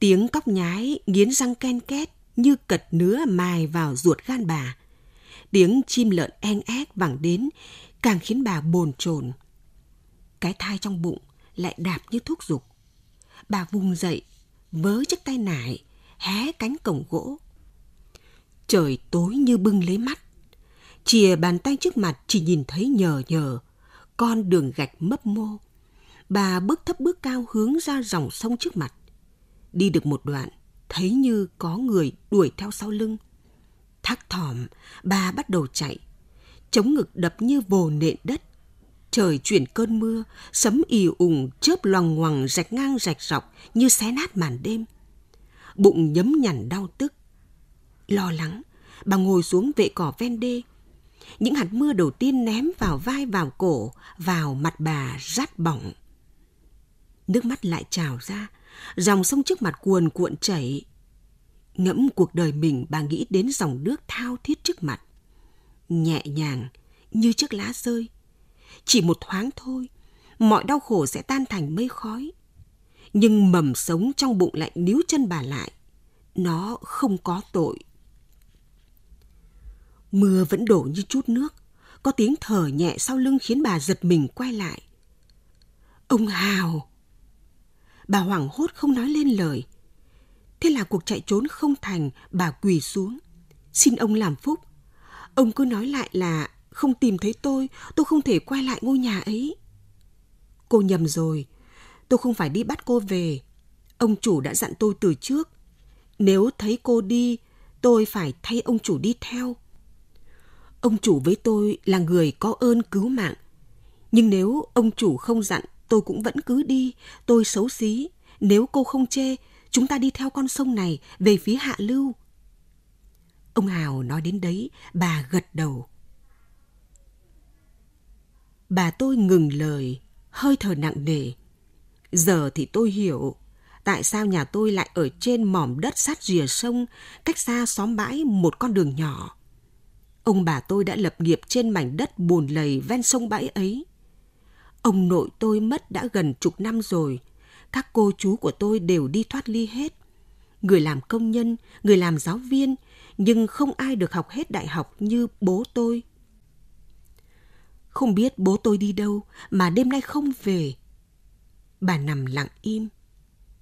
tiếng cóc nhái nghiến răng ken két như cật nứa mài vào ruột gan bà. Tiếng chim lợn en ác vẳng đến càng khiến bà bồn chồn. Cái thai trong bụng lại đạp như thuốc dục. Bà vùng dậy, vớ chiếc tay nải, hé cánh cổng gỗ. Trời tối như bưng lấy mắt. Chìa bàn tay trước mặt chỉ nhìn thấy nhờ nhờ, con đường gạch mấp mô. Bà bước thấp bước cao hướng ra dòng sông trước mặt. Đi được một đoạn, thấy như có người đuổi theo sau lưng. Thắc thỏm, bà bắt đầu chạy. Chống ngực đập như vồ nện đất. Trời chuyển cơn mưa, sấm ì ủng, chớp loằng ngoằng rạch ngang rạch dọc như xé nát màn đêm. Bụng nhấm nhằn đau tức. Lo lắng, bà ngồi xuống vệ cỏ ven đê. Những hạt mưa đầu tiên ném vào vai vào cổ, vào mặt bà rát bỏng. Nước mắt lại trào ra, dòng sông trước mặt cuồn cuộn chảy. Ngẫm cuộc đời mình bà nghĩ đến dòng nước thao thiết trước mặt. Nhẹ nhàng, như chiếc lá rơi. Chỉ một thoáng thôi, mọi đau khổ sẽ tan thành mây khói. Nhưng mầm sống trong bụng lại níu chân bà lại. Nó không có tội. Mưa vẫn đổ như chút nước. Có tiếng thở nhẹ sau lưng khiến bà giật mình quay lại. Ông Hào! Bà hoảng hốt không nói lên lời. Thế là cuộc chạy trốn không thành, bà quỳ xuống. Xin ông làm phúc. Ông cứ nói lại là không tìm thấy tôi, tôi không thể quay lại ngôi nhà ấy. Cô nhầm rồi, tôi không phải đi bắt cô về. Ông chủ đã dặn tôi từ trước. Nếu thấy cô đi, tôi phải thay ông chủ đi theo. Ông chủ với tôi là người có ơn cứu mạng. Nhưng nếu ông chủ không dặn, tôi cũng vẫn cứ đi. Tôi xấu xí. Nếu cô không chê, chúng ta đi theo con sông này về phía hạ lưu. Ông Hào nói đến đấy, bà gật đầu. Bà tôi ngừng lời, hơi thở nặng nề. Giờ thì tôi hiểu tại sao nhà tôi lại ở trên mỏm đất sát rìa sông, cách xa xóm bãi một con đường nhỏ. Ông bà tôi đã lập nghiệp trên mảnh đất bùn lầy ven sông bãi ấy. Ông nội tôi mất đã gần chục năm rồi. Các cô chú của tôi đều đi thoát ly hết. Người làm công nhân, người làm giáo viên, nhưng không ai được học hết đại học như bố tôi. Không biết bố tôi đi đâu mà đêm nay không về. Bà nằm lặng im.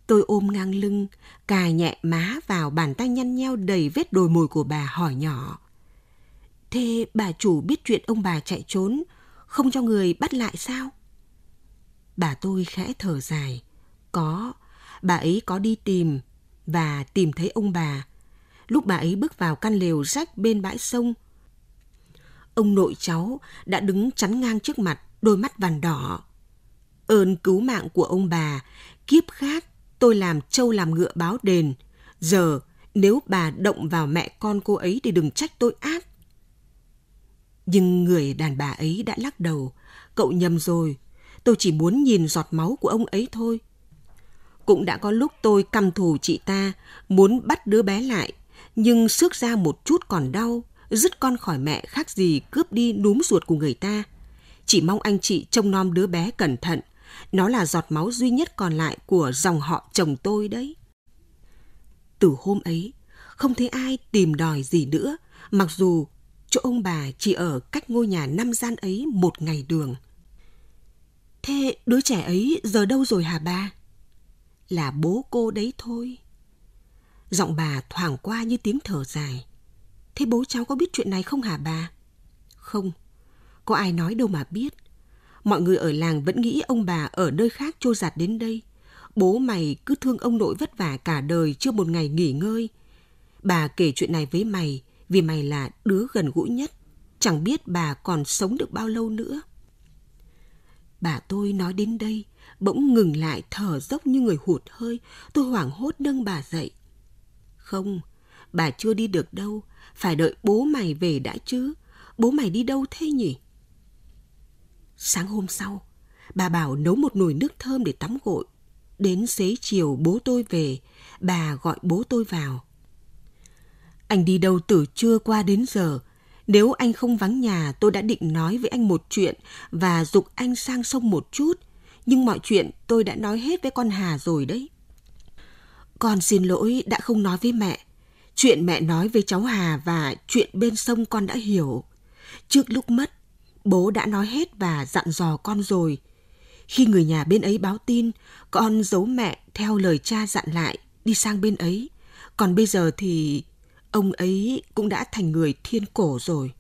Tôi ôm ngang lưng, cài nhẹ má vào bàn tay nhăn nheo đầy vết đồi mồi của bà hỏi nhỏ. Thế bà chủ biết chuyện ông bà chạy trốn, không cho người bắt lại sao? Bà tôi khẽ thở dài. Có, bà ấy có đi tìm và tìm thấy ông bà. Lúc bà ấy bước vào căn lều rách bên bãi sông, ông nội cháu đã đứng chắn ngang trước mặt, đôi mắt vằn đỏ. Ơn cứu mạng của ông bà, kiếp khác tôi làm trâu làm ngựa báo đền. Giờ nếu bà động vào mẹ con cô ấy thì đừng trách tôi ác. Nhưng người đàn bà ấy đã lắc đầu. Cậu nhầm rồi. Tôi chỉ muốn nhìn giọt máu của ông ấy thôi. Cũng đã có lúc tôi căm thù chị ta, muốn bắt đứa bé lại. Nhưng xước ra một chút còn đau, dứt con khỏi mẹ khác gì cướp đi núm ruột của người ta. Chỉ mong anh chị trông nom đứa bé cẩn thận. Nó là giọt máu duy nhất còn lại của dòng họ chồng tôi đấy. Từ hôm ấy, không thấy ai tìm đòi gì nữa, mặc dù chỗ ông bà chỉ ở cách ngôi nhà năm gian ấy một ngày đường. Thế đứa trẻ ấy giờ đâu rồi hả ba? Là bố cô đấy thôi. Giọng bà thoảng qua như tiếng thở dài. Thế bố cháu có biết chuyện này không hả bà? Không, có ai nói đâu mà biết. Mọi người ở làng vẫn nghĩ ông bà ở nơi khác trôi giặt đến đây. Bố mày cứ thương ông nội vất vả cả đời chưa một ngày nghỉ ngơi. Bà kể chuyện này với mày vì mày là đứa gần gũi nhất. Chẳng biết bà còn sống được bao lâu nữa. Bà tôi nói đến đây, bỗng ngừng lại thở dốc như người hụt hơi. Tôi hoảng hốt nâng bà dậy. Không, bà chưa đi được đâu. Phải đợi bố mày về đã chứ. Bố mày đi đâu thế nhỉ? Sáng hôm sau, bà bảo nấu một nồi nước thơm để tắm gội. Đến xế chiều bố tôi về, bà gọi bố tôi vào. Anh đi đâu từ trưa qua đến giờ. Nếu anh không vắng nhà, tôi đã định nói với anh một chuyện và dục anh sang sông một chút. Nhưng mọi chuyện tôi đã nói hết với con Hà rồi đấy. Con xin lỗi đã không nói với mẹ. Chuyện mẹ nói với cháu Hà và chuyện bên sông con đã hiểu. Trước lúc mất, bố đã nói hết và dặn dò con rồi. Khi người nhà bên ấy báo tin, con giấu mẹ theo lời cha dặn lại, đi sang bên ấy. Còn bây giờ thì ông ấy cũng đã thành người thiên cổ rồi.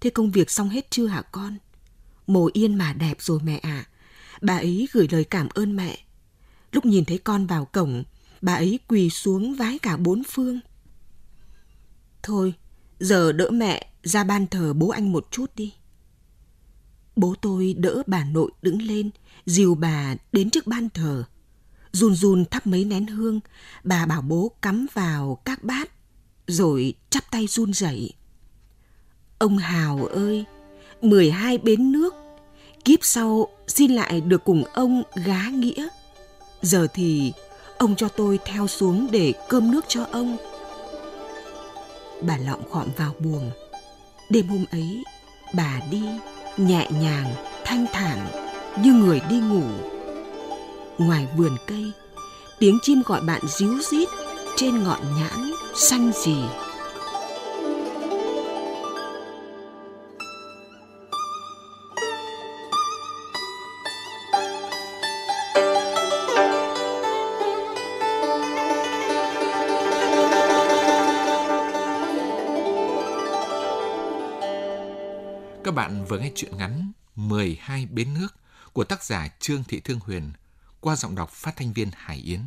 Thế công việc xong hết chưa hả con? Mồ yên mà đẹp rồi mẹ ạ. À. Bà ấy gửi lời cảm ơn mẹ. Lúc nhìn thấy con vào cổng, bà ấy quỳ xuống vái cả bốn phương. Thôi, giờ đỡ mẹ ra ban thờ bố anh một chút đi. Bố tôi đỡ bà nội đứng lên, dìu bà đến trước ban thờ. Run run thắp mấy nén hương, bà bảo bố cắm vào các bát, rồi chắp tay run rẩy. Ông Hào ơi, 12 bến nước, kiếp sau xin lại được cùng ông gá nghĩa. Giờ thì ông cho tôi theo xuống để cơm nước cho ông. Bà lọng khọm vào buồng. Đêm hôm ấy, bà đi nhẹ nhàng, thanh thản như người đi ngủ. Ngoài vườn cây, tiếng chim gọi bạn ríu rít trên ngọn nhãn xanh gì. Các bạn vừa nghe chuyện ngắn 12 bến nước của tác giả Trương Thị Thương Huyền qua giọng đọc phát thanh viên Hải Yến.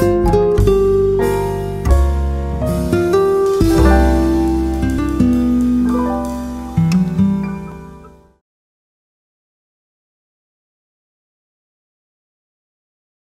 Thank you